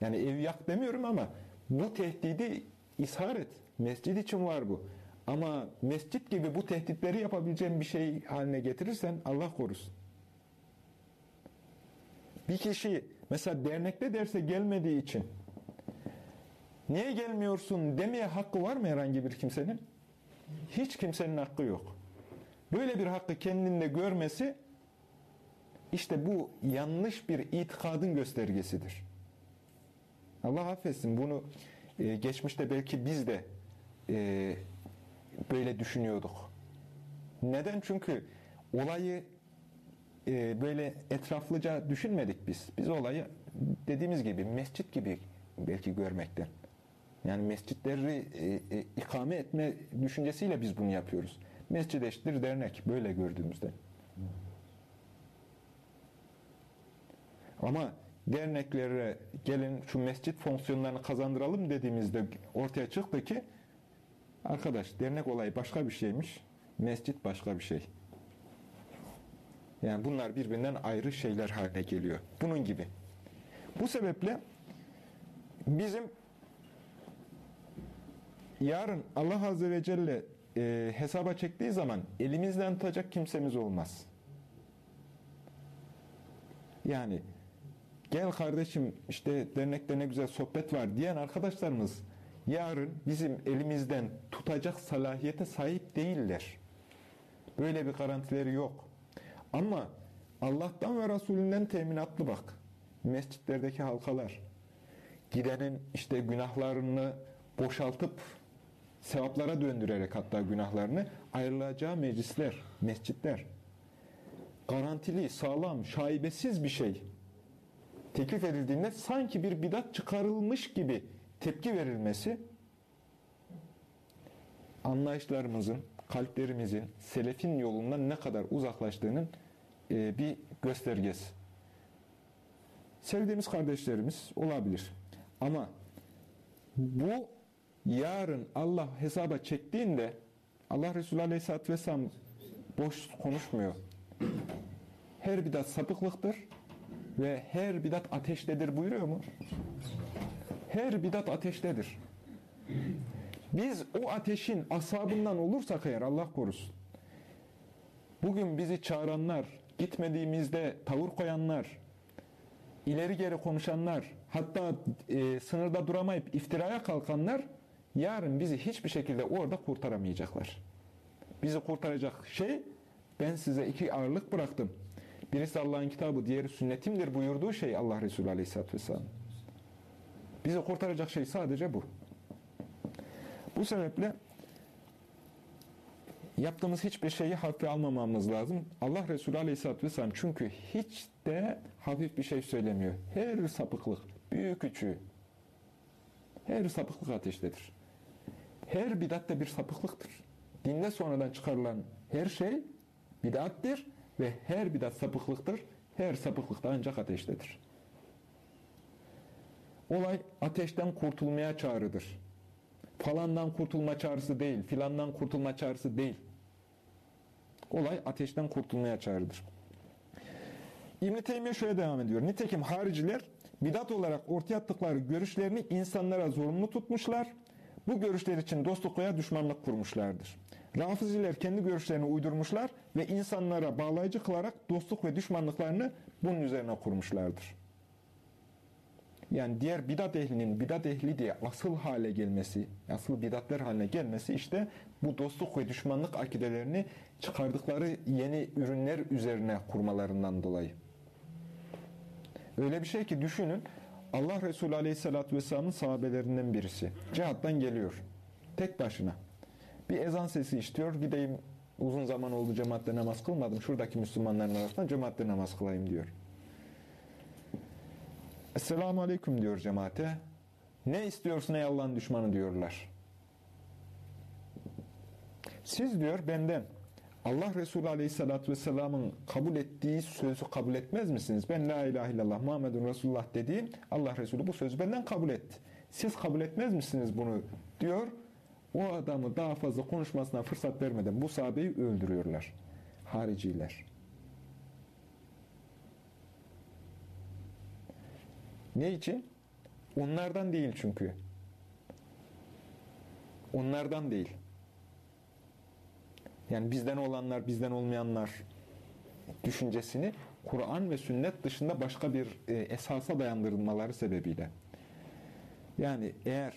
Yani ev yak demiyorum ama bu tehdidi ishar et. Mescid için var bu. Ama mescit gibi bu tehditleri yapabileceğin bir şey haline getirirsen Allah korusun. Bir kişi mesela dernekte derse gelmediği için niye gelmiyorsun demeye hakkı var mı herhangi bir kimsenin? Hiç kimsenin hakkı yok. Böyle bir hakkı kendinde görmesi işte bu yanlış bir itikadın göstergesidir. Allah affetsin bunu e, geçmişte belki biz de e, böyle düşünüyorduk. Neden? Çünkü olayı e, böyle etraflıca düşünmedik biz. Biz olayı dediğimiz gibi mescit gibi belki görmekten. Yani mescitleri e, e, ikame etme düşüncesiyle biz bunu yapıyoruz. Mescid eşittir dernek böyle gördüğümüzde. Ama derneklere gelin şu mescit fonksiyonlarını kazandıralım dediğimizde ortaya çıktı ki arkadaş dernek olayı başka bir şeymiş, mescit başka bir şey. Yani bunlar birbirinden ayrı şeyler haline geliyor. Bunun gibi. Bu sebeple bizim yarın Allah Azze ve Celle e, hesaba çektiği zaman elimizden tutacak kimsemiz olmaz. Yani gel kardeşim işte dernekte ne güzel sohbet var diyen arkadaşlarımız yarın bizim elimizden tutacak salahiyete sahip değiller. Böyle bir garantileri yok. Ama Allah'tan ve Resulünden teminatlı bak. Mescitlerdeki halkalar. Gidenin işte günahlarını boşaltıp sevaplara döndürerek hatta günahlarını ayrılacağı meclisler, mescitler. Garantili, sağlam, şaibesiz bir şey teklif edildiğinde sanki bir bidat çıkarılmış gibi tepki verilmesi anlayışlarımızın, kalplerimizin selefin yolundan ne kadar uzaklaştığının e, bir göstergesi. sevdiğimiz kardeşlerimiz olabilir. Ama bu yarın Allah hesaba çektiğinde Allah Resulü Aleyhisselatü Vesselam boş konuşmuyor. Her bidat sapıklıktır ve her bidat ateştedir buyuruyor mu? Her bidat ateştedir. Biz o ateşin asabından olursak eğer Allah korusun. Bugün bizi çağıranlar, gitmediğimizde tavır koyanlar, ileri geri konuşanlar, hatta e, sınırda duramayıp iftiraya kalkanlar yarın bizi hiçbir şekilde orada kurtaramayacaklar. Bizi kurtaracak şey ben size iki ağırlık bıraktım. Birisi Allah'ın kitabı, diğeri sünnetimdir buyurduğu şey Allah Resulü Aleyhisselatü Vesselam. Bizi kurtaracak şey sadece bu. Bu sebeple yaptığımız hiçbir şeyi hafife almamamız lazım. Allah Resulü Aleyhisselatü Vesselam çünkü hiç de hafif bir şey söylemiyor. Her sapıklık, büyük küçüğü, her sapıklık ateştedir. Her bidat da bir sapıklıktır. Dinde sonradan çıkarılan her şey bidattir ve her bidat sapıklıktır. Her sapıklık da ancak ateştedir. Olay ateşten kurtulmaya çağrıdır. Falandan kurtulma çağrısı değil, filandan kurtulma çağrısı değil. Olay ateşten kurtulmaya çağrıdır. İbn-i şöyle devam ediyor. Nitekim hariciler bidat olarak ortaya attıkları görüşlerini insanlara zorunlu tutmuşlar. Bu görüşler için dostluk veya düşmanlık kurmuşlardır. Rafiziler kendi görüşlerini uydurmuşlar ve insanlara bağlayıcı kılarak dostluk ve düşmanlıklarını bunun üzerine kurmuşlardır. Yani diğer bidat ehlinin bidat ehli diye asıl hale gelmesi, asıl bidatler haline gelmesi işte bu dostluk ve düşmanlık akidelerini çıkardıkları yeni ürünler üzerine kurmalarından dolayı. Öyle bir şey ki düşünün Allah Resulü Aleyhisselatü Vesselam'ın sahabelerinden birisi. Cihattan geliyor. Tek başına. Bir ezan sesi işitiyor. Gideyim uzun zaman oldu cemaatle namaz kılmadım. Şuradaki Müslümanların arasında cemaatle namaz kılayım diyor. Esselamu Aleyküm diyor cemaate. Ne istiyorsun ey Allah'ın düşmanı diyorlar. Siz diyor benden Allah Resulü Aleyhisselatü Vesselam'ın kabul ettiği sözü kabul etmez misiniz? Ben la ilahe illallah Muhammedun Resulullah dediğim Allah Resulü bu sözü benden kabul etti. Siz kabul etmez misiniz bunu diyor. O adamı daha fazla konuşmasına fırsat vermeden bu sahabeyi öldürüyorlar. Hariciler. Ne için? Onlardan değil çünkü. Onlardan değil. Yani bizden olanlar, bizden olmayanlar düşüncesini Kur'an ve sünnet dışında başka bir e, esasa dayandırılmaları sebebiyle. Yani eğer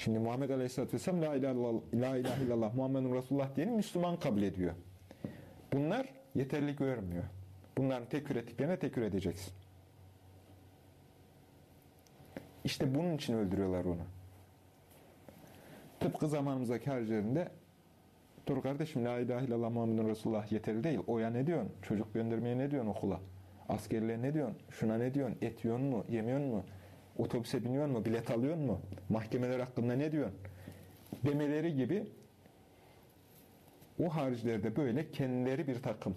şimdi Muhammed Aleyhisselatü Vesselam La ilahe illallah, la Muhammedun Resulullah diyeni Müslüman kabul ediyor. Bunlar yeterli görmüyor. Bunların tek ürettiklerine tekür edeceksin. İşte bunun için öldürüyorlar onu. Tıpkı zamanımızdaki haricilerinde dur kardeşim la ilahe illallah Muhammedun Resulullah yeterli değil. Oya ne diyorsun? Çocuk göndermeye ne diyorsun okula? Askerliğe ne diyorsun? Şuna ne diyorsun? Et yiyorsun mu? Yemiyorsun mu? Otobüse biniyor mu? Bilet alıyor mu? Mahkemeler hakkında ne diyorsun? Demeleri gibi o haricilerde böyle kendileri bir takım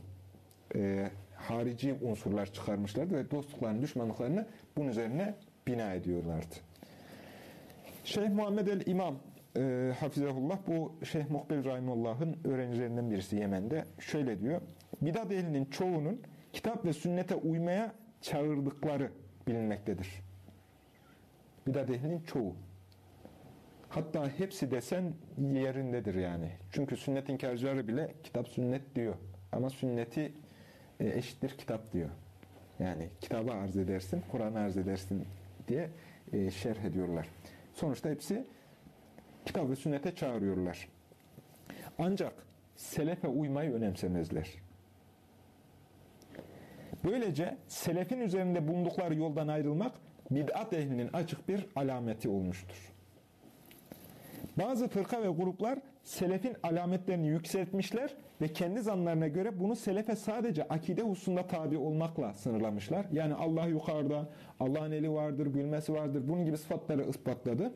e, harici unsurlar çıkarmışlardı ve dostluklarını, düşmanlıklarını bunun üzerine bina ediyorlardı. Şeyh Muhammed el-İmam e, Hafizahullah bu Şeyh Muhbel Rahimullah'ın öğrencilerinden birisi Yemen'de şöyle diyor. Bidat ehlinin çoğunun kitap ve sünnete uymaya çağırdıkları bilinmektedir. Bidat ehlinin çoğu. Hatta hepsi desen yerindedir yani. Çünkü sünnet inkarcıları bile kitap sünnet diyor. Ama sünneti e, eşittir kitap diyor. Yani kitabı arz edersin, Kur'an'ı arz edersin diye e, şerh ediyorlar. Sonuçta hepsi kitap ve sünnete çağırıyorlar. Ancak selefe uymayı önemsemezler. Böylece selefin üzerinde bulundukları yoldan ayrılmak bid'at ehlinin açık bir alameti olmuştur. Bazı fırka ve gruplar selefin alametlerini yükseltmişler ve kendi zanlarına göre bunu selefe sadece akide hususunda tabi olmakla sınırlamışlar. Yani Allah yukarıda, Allah'ın eli vardır, gülmesi vardır, bunun gibi sıfatları ispatladı.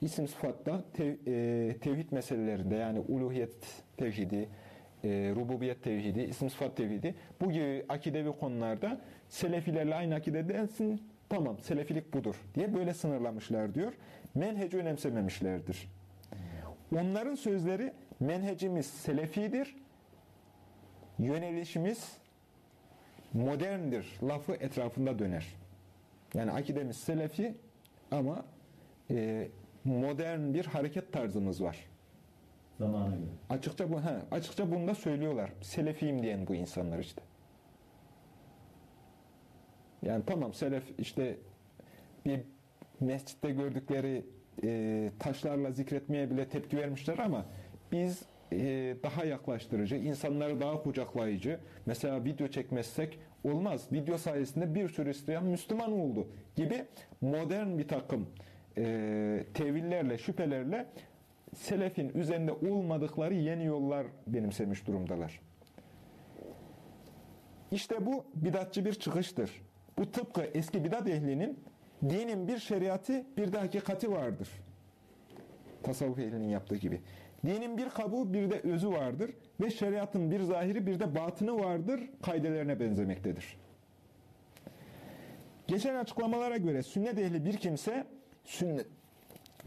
İsim sıfatta tev, e, tevhid meselelerinde yani uluhiyet tevhidi, e, rububiyet tevhidi, isim sıfat tevhidi bu gibi akidevi konularda Selefilerle aynı akidedensin tamam Selefilik budur diye böyle sınırlamışlar diyor. Menheci önemsememişlerdir. Onların sözleri menhecimiz Selefidir, yönelişimiz moderndir lafı etrafında döner. Yani akidemiz Selefi ama e, modern bir hareket tarzımız var. Zamana göre. Açıkça bu ha, açıkça bunu da söylüyorlar. Selefiyim diyen bu insanlar işte. Yani tamam selef işte bir mescitte gördükleri e, taşlarla zikretmeye bile tepki vermişler ama biz e, daha yaklaştırıcı, insanları daha kucaklayıcı. Mesela video çekmezsek olmaz. Video sayesinde bir sürü isteyen Müslüman oldu gibi modern bir takım e, tevillerle, şüphelerle selefin üzerinde olmadıkları yeni yollar benimsemiş durumdalar. İşte bu bidatçı bir çıkıştır. Bu tıpkı eski bidat ehlinin dinin bir şeriatı bir de hakikati vardır. Tasavvuf ehlinin yaptığı gibi. Dinin bir kabuğu bir de özü vardır ve şeriatın bir zahiri bir de batını vardır kaidelerine benzemektedir. Geçen açıklamalara göre sünnet ehli bir kimse sünnet,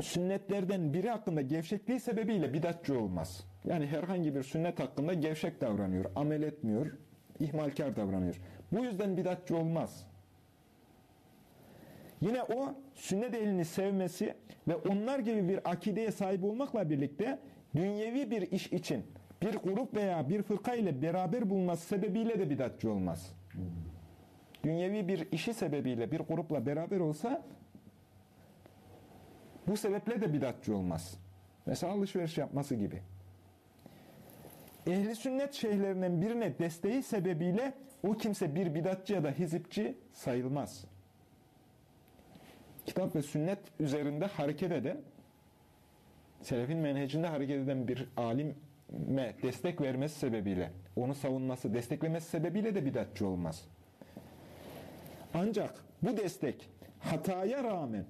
sünnetlerden biri hakkında gevşekliği sebebiyle bidatçı olmaz. Yani herhangi bir sünnet hakkında gevşek davranıyor, amel etmiyor, ihmalkar davranıyor. Bu yüzden bidatçı olmaz. Yine o sünnet ehlini sevmesi ve onlar gibi bir akideye sahip olmakla birlikte dünyevi bir iş için bir grup veya bir fırka ile beraber bulunması sebebiyle de bidatçı olmaz. Dünyevi bir işi sebebiyle bir grupla beraber olsa bu sebeple de bidatçı olmaz. Mesela alışveriş yapması gibi. Ehli sünnet şeyhlerinden birine desteği sebebiyle o kimse bir bidatçı ya da hizipçi sayılmaz. Kitap ve sünnet üzerinde hareket eden, selefin menhecinde hareket eden bir alime destek vermesi sebebiyle, onu savunması, desteklemesi sebebiyle de bidatçı olmaz. Ancak bu destek hataya rağmen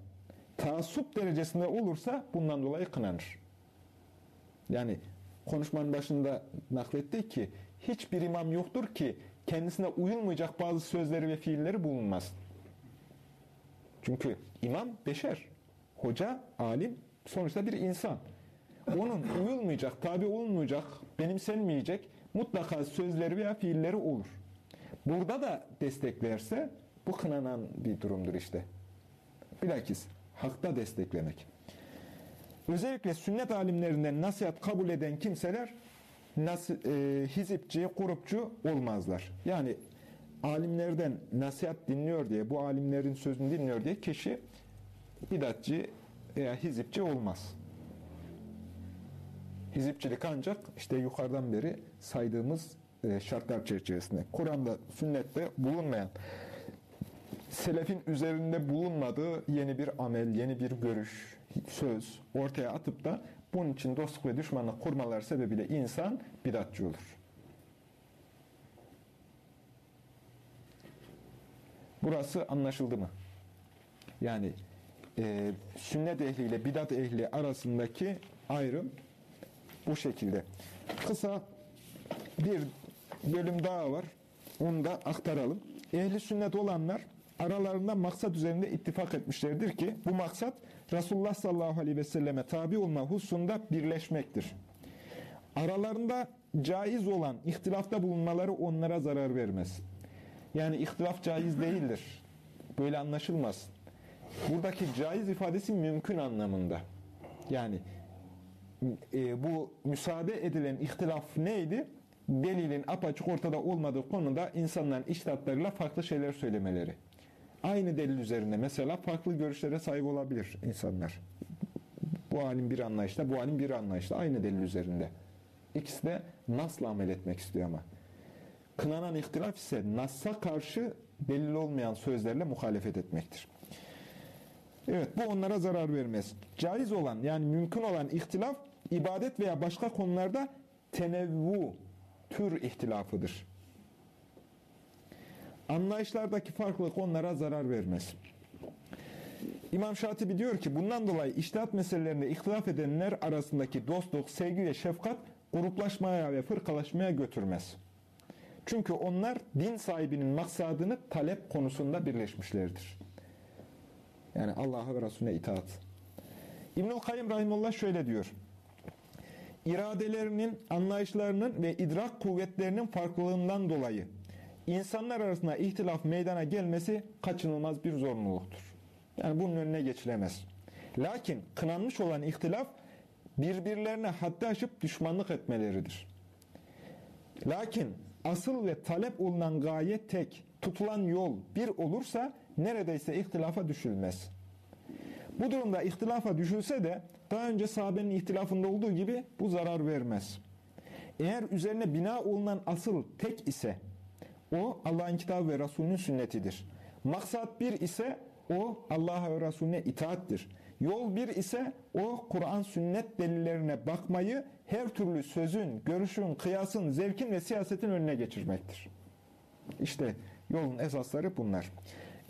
taassup derecesinde olursa bundan dolayı kınanır. Yani konuşmanın başında naklettik ki hiçbir imam yoktur ki kendisine uyulmayacak bazı sözleri ve fiilleri bulunmaz. Çünkü imam beşer, hoca, alim sonuçta bir insan. Onun uyulmayacak, tabi olunmayacak, benimsenmeyecek mutlaka sözleri veya fiilleri olur. Burada da desteklerse bu kınanan bir durumdur işte. Bilakis hakta desteklemek. Özellikle sünnet alimlerinden nasihat kabul eden kimseler nas e, hizipçi, grupçu olmazlar. Yani alimlerden nasihat dinliyor diye, bu alimlerin sözünü dinliyor diye kişi bidatçı veya hizipçi olmaz. Hizipçilik ancak işte yukarıdan beri saydığımız e, şartlar çerçevesinde. Kur'an'da, sünnette bulunmayan, selefin üzerinde bulunmadığı yeni bir amel, yeni bir görüş, söz ortaya atıp da bunun için dostluk ve düşmanlık kurmalar sebebiyle insan bidatçı olur. Burası anlaşıldı mı? Yani e, sünnet ehliyle bidat ehli arasındaki ayrım bu şekilde. Kısa bir bölüm daha var. Onu da aktaralım. Ehli sünnet olanlar aralarında maksat üzerinde ittifak etmişlerdir ki bu maksat Resulullah sallallahu aleyhi ve selleme tabi olma hususunda birleşmektir. Aralarında caiz olan ihtilafta bulunmaları onlara zarar vermez. Yani ihtilaf caiz değildir. Böyle anlaşılmaz. Buradaki caiz ifadesi mümkün anlamında. Yani e, bu müsaade edilen ihtilaf neydi? Delilin apaçık ortada olmadığı konuda insanların içtihatlarıyla farklı şeyler söylemeleri. Aynı delil üzerinde mesela farklı görüşlere sahip olabilir insanlar. Bu alim bir anlayışta, bu alim bir anlayışta. Aynı delil üzerinde. İkisi de nasla amel etmek istiyor ama. Kınanan ihtilaf ise Nas'a karşı delil olmayan sözlerle muhalefet etmektir. Evet bu onlara zarar vermez. Caiz olan yani mümkün olan ihtilaf ibadet veya başka konularda tenevvu tür ihtilafıdır. Anlayışlardaki farklılık onlara zarar vermez. İmam Şatibi diyor ki bundan dolayı iştihat meselelerinde ihtilaf edenler arasındaki dostluk, sevgi ve şefkat gruplaşmaya ve fırkalaşmaya götürmez. Çünkü onlar din sahibinin maksadını talep konusunda birleşmişlerdir. Yani Allah'a ve Resulüne itaat. İbnül Kayyım Rahimullah şöyle diyor. İradelerinin, anlayışlarının ve idrak kuvvetlerinin farklılığından dolayı insanlar arasında ihtilaf meydana gelmesi kaçınılmaz bir zorunluluktur. Yani bunun önüne geçilemez. Lakin kınanmış olan ihtilaf birbirlerine haddi aşıp düşmanlık etmeleridir. Lakin asıl ve talep olunan gaye tek, tutulan yol bir olursa neredeyse ihtilafa düşülmez. Bu durumda ihtilafa düşülse de daha önce sahabenin ihtilafında olduğu gibi bu zarar vermez. Eğer üzerine bina olunan asıl tek ise o Allah'ın kitabı ve Resulünün sünnetidir. Maksat bir ise o Allah'a ve Resulüne itaattir. Yol bir ise o Kur'an sünnet delillerine bakmayı her türlü sözün, görüşün, kıyasın, zevkin ve siyasetin önüne geçirmektir. İşte yolun esasları bunlar.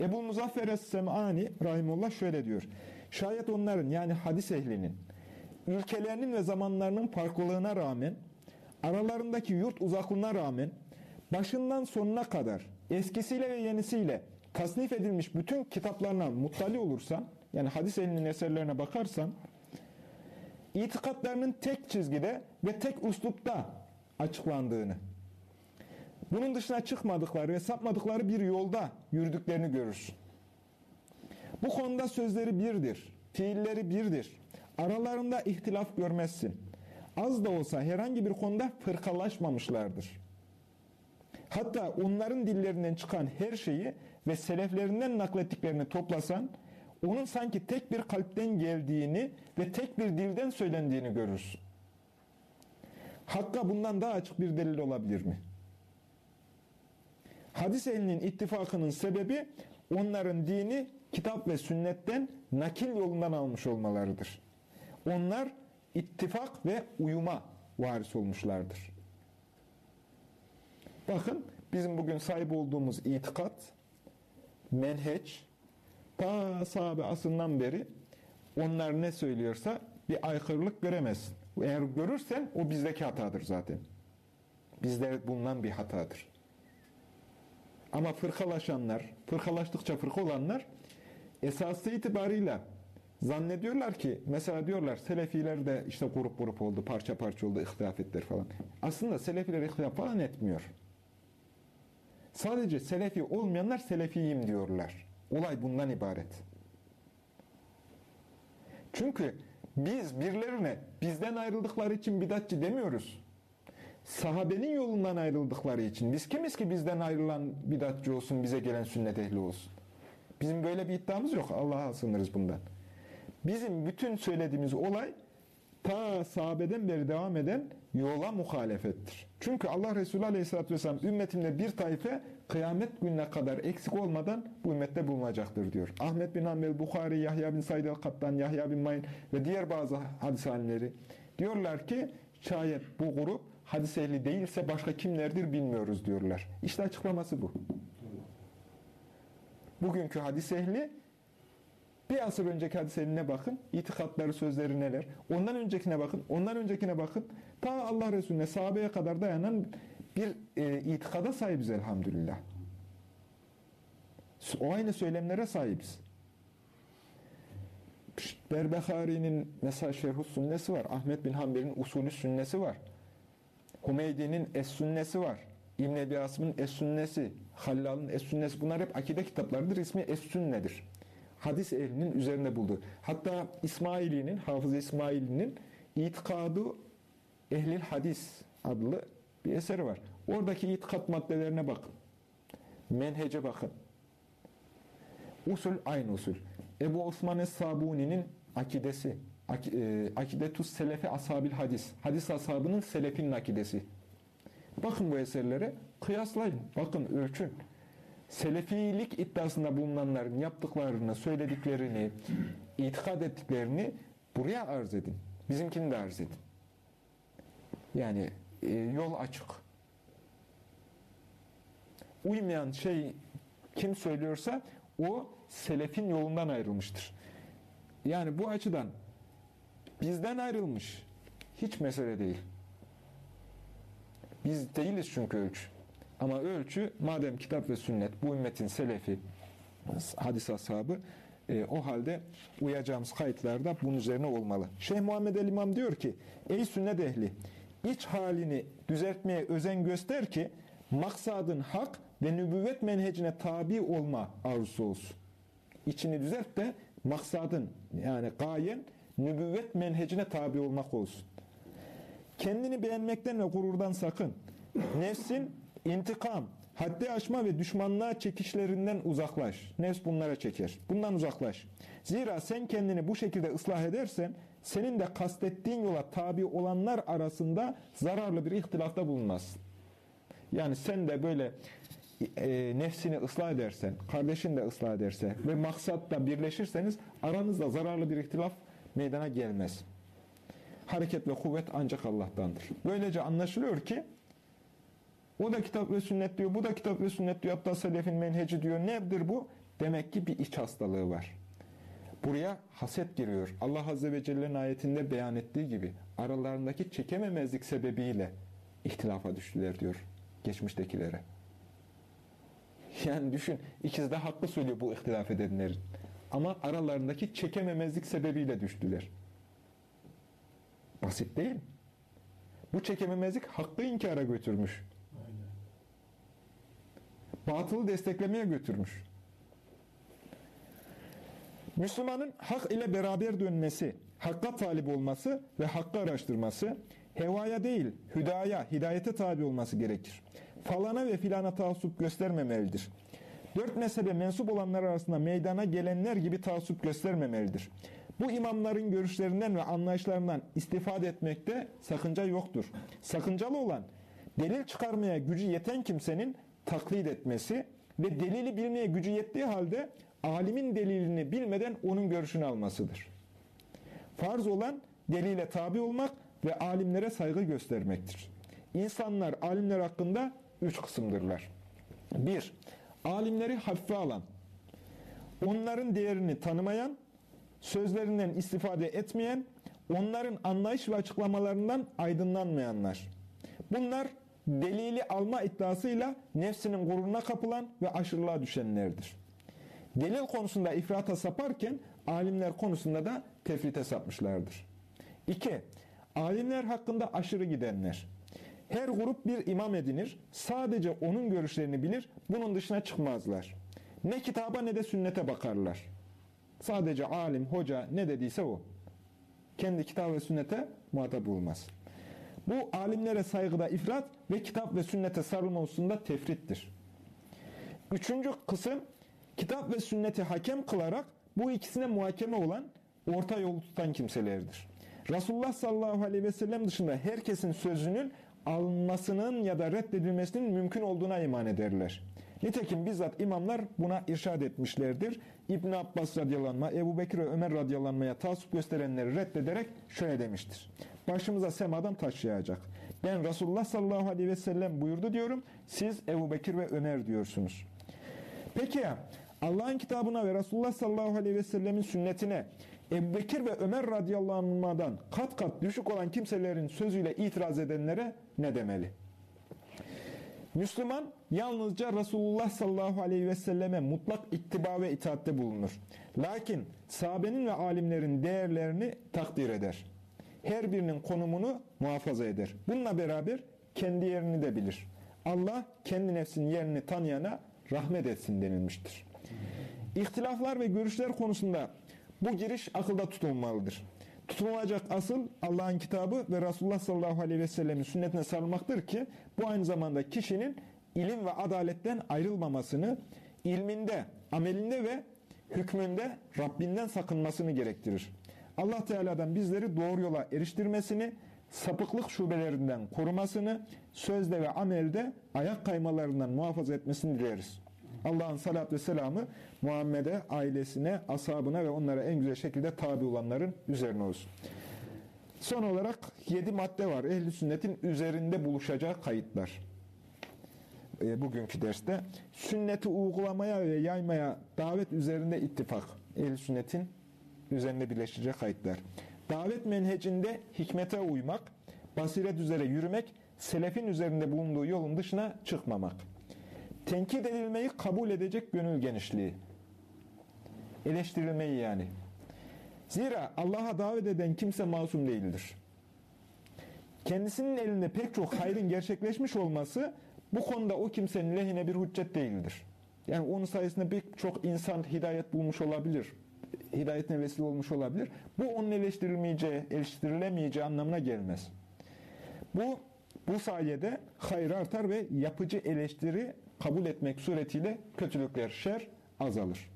Ebu Muzaffer Es-Sem'ani Rahimullah şöyle diyor. Şayet onların yani hadis ehlinin ülkelerinin ve zamanlarının farklılığına rağmen aralarındaki yurt uzaklığına rağmen başından sonuna kadar eskisiyle ve yenisiyle tasnif edilmiş bütün kitaplarına muttali olursan yani hadis ehlinin eserlerine bakarsan itikatlarının tek çizgide ve tek uslupta açıklandığını bunun dışına çıkmadıkları ve sapmadıkları bir yolda yürüdüklerini görürsün. Bu konuda sözleri birdir, fiilleri birdir. Aralarında ihtilaf görmezsin. Az da olsa herhangi bir konuda fırkalaşmamışlardır. Hatta onların dillerinden çıkan her şeyi ve seleflerinden naklettiklerini toplasan, onun sanki tek bir kalpten geldiğini ve tek bir dilden söylendiğini görürsün. Hakka bundan daha açık bir delil olabilir mi? Hadis ehlinin ittifakının sebebi onların dini kitap ve sünnetten nakil yolundan almış olmalarıdır. Onlar ittifak ve uyuma varis olmuşlardır. Bakın bizim bugün sahip olduğumuz itikat, menheç, ta sahabe asından beri onlar ne söylüyorsa bir aykırılık göremezsin. Eğer görürsen o bizdeki hatadır zaten. Bizde bulunan bir hatadır. Ama fırkalaşanlar, fırkalaştıkça fırka olanlar esası itibarıyla zannediyorlar ki mesela diyorlar Selefiler de işte grup grup oldu, parça parça oldu, ihtilaf ettiler falan. Aslında Selefiler ihtilaf falan etmiyor. Sadece Selefi olmayanlar Selefiyim diyorlar. Olay bundan ibaret. Çünkü biz birilerine bizden ayrıldıkları için bidatçı demiyoruz. Sahabenin yolundan ayrıldıkları için. Biz kimiz ki bizden ayrılan bidatçı olsun, bize gelen sünnet ehli olsun. Bizim böyle bir iddiamız yok. Allah'a sınırız bundan. Bizim bütün söylediğimiz olay ta sahabeden beri devam eden yola muhalefettir. Çünkü Allah Resulü Aleyhisselatü Vesselam ümmetimde bir tayfe kıyamet gününe kadar eksik olmadan bu ümmette bulunacaktır diyor. Ahmet bin Hanbel, Bukhari, Yahya bin Said el-Kattan, Yahya bin Mayn ve diğer bazı hadis alimleri diyorlar ki şayet bu grup hadis ehli değilse başka kimlerdir bilmiyoruz diyorlar. İşte açıklaması bu. Bugünkü hadis ehli bir asır önceki hadis ehline bakın. itikatları, sözleri neler. Ondan öncekine bakın. Ondan öncekine bakın. Ta Allah Resulüne, sahabeye kadar dayanan bir e, itikada sahibiz elhamdülillah. O aynı söylemlere sahibiz. Berbehari'nin mesela şerh sünnesi var. Ahmet bin Hanbel'in usulü sünnesi var. Humeydi'nin es-sünnesi var. İbn Ebi Asım'ın es-sünnesi, Hallal'ın es-sünnesi bunlar hep akide kitaplarıdır. İsmi es-sünnedir. Hadis ehlinin üzerinde bulduğu. Hatta İsmaili'nin, Hafız İsmaili'nin itikadı ehlil hadis adlı bir eseri var. Oradaki itikat maddelerine bakın. Menhece bakın. Usul aynı usul. Ebu Osman Es-Sabuni'nin akidesi. Ak e, Akidetus Selefi Ashabil Hadis. Hadis ashabının selefinin akidesi. Bakın bu eserlere, kıyaslayın. Bakın, ölçün. Selefilik iddiasında bulunanların yaptıklarını, söylediklerini, itikad ettiklerini buraya arz edin. Bizimkini de arz edin. Yani e, yol açık. Uymayan şey kim söylüyorsa o selefin yolundan ayrılmıştır. Yani bu açıdan bizden ayrılmış hiç mesele değil. Biz değiliz çünkü ölçü. Ama ölçü madem kitap ve sünnet bu ümmetin selefi, hadis ashabı e, o halde uyacağımız kayıtlar da bunun üzerine olmalı. Şeyh Muhammed El İmam diyor ki ey sünnet ehli iç halini düzeltmeye özen göster ki maksadın hak ve nübüvvet menhecine tabi olma arzusu olsun. İçini düzelt de maksadın yani gayen nübüvvet menhecine tabi olmak olsun. Kendini beğenmekten ve gururdan sakın. Nefsin intikam, haddi aşma ve düşmanlığa çekişlerinden uzaklaş. Nefs bunlara çeker. Bundan uzaklaş. Zira sen kendini bu şekilde ıslah edersen senin de kastettiğin yola tabi olanlar arasında zararlı bir ihtilafta bulunmazsın. Yani sen de böyle e, nefsini ıslah edersen, kardeşin de ıslah ederse ve maksatta birleşirseniz aranızda zararlı bir ihtilaf meydana gelmez. Hareket ve kuvvet ancak Allah'tandır. Böylece anlaşılıyor ki o da kitap ve sünnet diyor, bu da kitap ve sünnet diyor, hatta selefin menheci diyor. Nedir bu? Demek ki bir iç hastalığı var. Buraya haset giriyor. Allah Azze ve Celle'nin ayetinde beyan ettiği gibi aralarındaki çekememezlik sebebiyle ihtilafa düştüler diyor geçmiştekilere. Yani düşün, ikisi de haklı söylüyor bu ihtilaf edenlerin. Ama aralarındaki çekememezlik sebebiyle düştüler. Basit değil. Bu çekememezlik hakkı inkara götürmüş. Batılı desteklemeye götürmüş. Müslümanın hak ile beraber dönmesi, hakka talip olması ve hakkı araştırması, hevaya değil, hüdaya, hidayete tabi olması gerekir. Falana ve filana taassup göstermemelidir. Dört mezhebe mensup olanlar arasında meydana gelenler gibi taassup göstermemelidir. Bu imamların görüşlerinden ve anlayışlarından istifade etmekte sakınca yoktur. Sakıncalı olan, delil çıkarmaya gücü yeten kimsenin taklit etmesi ve delili bilmeye gücü yettiği halde alimin delilini bilmeden onun görüşünü almasıdır. Farz olan delile tabi olmak ve alimlere saygı göstermektir. İnsanlar alimler hakkında üç kısımdırlar. Bir, alimleri hafife alan, onların değerini tanımayan, sözlerinden istifade etmeyen, onların anlayış ve açıklamalarından aydınlanmayanlar. Bunlar delili alma iddiasıyla nefsinin gururuna kapılan ve aşırılığa düşenlerdir. Delil konusunda ifrata saparken alimler konusunda da tefrite sapmışlardır. 2. Alimler hakkında aşırı gidenler. Her grup bir imam edinir, sadece onun görüşlerini bilir, bunun dışına çıkmazlar. Ne kitaba ne de sünnete bakarlar. Sadece alim, hoca ne dediyse o. Kendi kitap ve sünnete muhatap olmaz. Bu alimlere saygıda ifrat ve kitap ve sünnete sarılma hususunda tefrittir. Üçüncü kısım, kitap ve sünneti hakem kılarak bu ikisine muhakeme olan, orta yolu tutan kimselerdir. Resulullah sallallahu aleyhi ve sellem dışında herkesin sözünün alınmasının ya da reddedilmesinin mümkün olduğuna iman ederler. Nitekim bizzat imamlar buna irşad etmişlerdir. İbn Abbas radyalanma, Ebu Bekir ve Ömer radyalanmaya tasvip gösterenleri reddederek şöyle demiştir. Başımıza semadan taş yağacak. Ben Resulullah sallallahu aleyhi ve sellem buyurdu diyorum. Siz Ebu Bekir ve Ömer diyorsunuz. Peki ya Allah'ın kitabına ve Resulullah sallallahu aleyhi ve sellemin sünnetine Ebu Bekir ve Ömer radıyallahu anh'dan kat kat düşük olan kimselerin sözüyle itiraz edenlere ne demeli? Müslüman yalnızca Resulullah sallallahu aleyhi ve selleme mutlak ittiba ve itaatte bulunur. Lakin sahabenin ve alimlerin değerlerini takdir eder. Her birinin konumunu muhafaza eder. Bununla beraber kendi yerini de bilir. Allah kendi nefsinin yerini tanıyana rahmet etsin denilmiştir. İhtilaflar ve görüşler konusunda bu giriş akılda tutulmalıdır. Tutulacak asıl Allah'ın kitabı ve Resulullah sallallahu aleyhi ve sellemin sünnetine sarılmaktır ki bu aynı zamanda kişinin ilim ve adaletten ayrılmamasını, ilminde, amelinde ve hükmünde Rabbinden sakınmasını gerektirir. Allah Teala'dan bizleri doğru yola eriştirmesini, sapıklık şubelerinden korumasını, sözde ve amelde ayak kaymalarından muhafaza etmesini dileriz. Allah'ın salat ve selamı Muhammed'e, ailesine, ashabına ve onlara en güzel şekilde tabi olanların üzerine olsun. Son olarak yedi madde var. Ehli sünnetin üzerinde buluşacağı kayıtlar. E, bugünkü derste. Sünneti uygulamaya ve yaymaya davet üzerinde ittifak. Ehli sünnetin üzerinde birleşecek kayıtlar. Davet menhecinde hikmete uymak, basiret üzere yürümek selefin üzerinde bulunduğu yolun dışına çıkmamak. Tenkit edilmeyi kabul edecek gönül genişliği. Eleştirilmeyi yani. Zira Allah'a davet eden kimse masum değildir. Kendisinin elinde pek çok hayrın gerçekleşmiş olması bu konuda o kimsenin lehine bir hüccet değildir. Yani onun sayesinde birçok insan hidayet bulmuş olabilir. Hidayetine vesile olmuş olabilir. Bu onun eleştirilmeyeceği, eleştirilemeyeceği anlamına gelmez. Bu bu sayede hayır artar ve yapıcı eleştiri kabul etmek suretiyle kötülükler, şer azalır.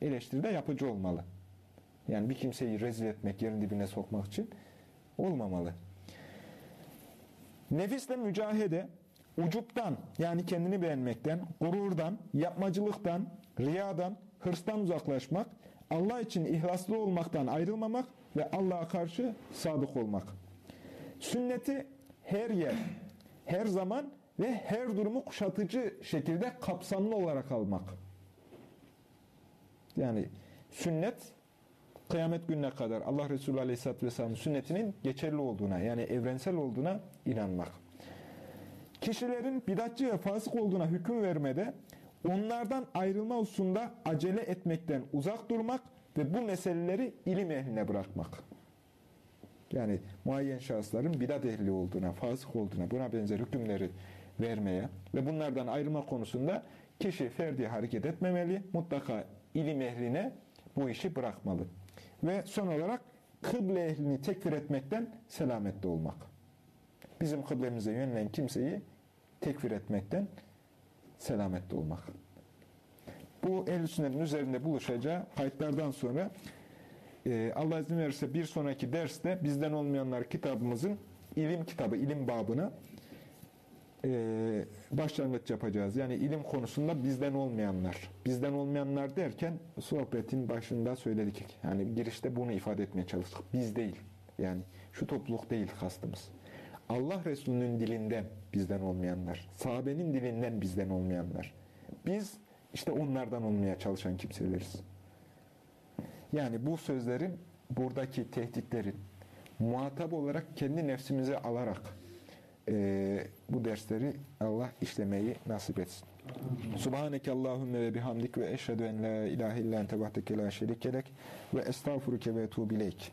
Eleştiri de yapıcı olmalı. Yani bir kimseyi rezil etmek, yerin dibine sokmak için olmamalı. Nefisle mücahede, ucuptan yani kendini beğenmekten, gururdan, yapmacılıktan, riyadan, hırstan uzaklaşmak, Allah için ihlaslı olmaktan ayrılmamak ve Allah'a karşı sadık olmak. Sünneti her yer, her zaman ve her durumu kuşatıcı şekilde kapsamlı olarak almak. Yani sünnet kıyamet gününe kadar Allah Resulü Aleyhisselatü Vesselam'ın sünnetinin geçerli olduğuna yani evrensel olduğuna inanmak. Kişilerin bidatçı ve fasık olduğuna hüküm vermede onlardan ayrılma hususunda acele etmekten uzak durmak ve bu meseleleri ilim ehline bırakmak. Yani muayyen şahısların bidat ehli olduğuna, fasık olduğuna, buna benzer hükümleri vermeye ve bunlardan ayrılma konusunda kişi ferdi hareket etmemeli, mutlaka ilim ehline bu işi bırakmalı. Ve son olarak kıble ehlini tekfir etmekten selamette olmak. Bizim kıblemize yönelen kimseyi tekfir etmekten selamette olmak. Bu ehl sünnetin üzerinde buluşacağı kayıtlardan sonra e, Allah izin verirse bir sonraki derste bizden olmayanlar kitabımızın ilim kitabı, ilim babını e, başlangıç yapacağız. Yani ilim konusunda bizden olmayanlar. Bizden olmayanlar derken sohbetin başında söyledik. Yani girişte bunu ifade etmeye çalıştık. Biz değil. Yani şu topluluk değil kastımız. Allah Resulü'nün dilinden bizden olmayanlar. Sahabenin dilinden bizden olmayanlar. Biz işte onlardan olmaya çalışan kimseleriz. Yani bu sözlerin, buradaki tehditlerin muhatap olarak kendi nefsimize alarak e, bu dersleri Allah işlemeyi nasip etsin. Subhaneke Allahümme ve bihamdik ve eşhedü en la ilahe illa ente vahdeke la şerikelek ve estağfuruke ve etubileyk.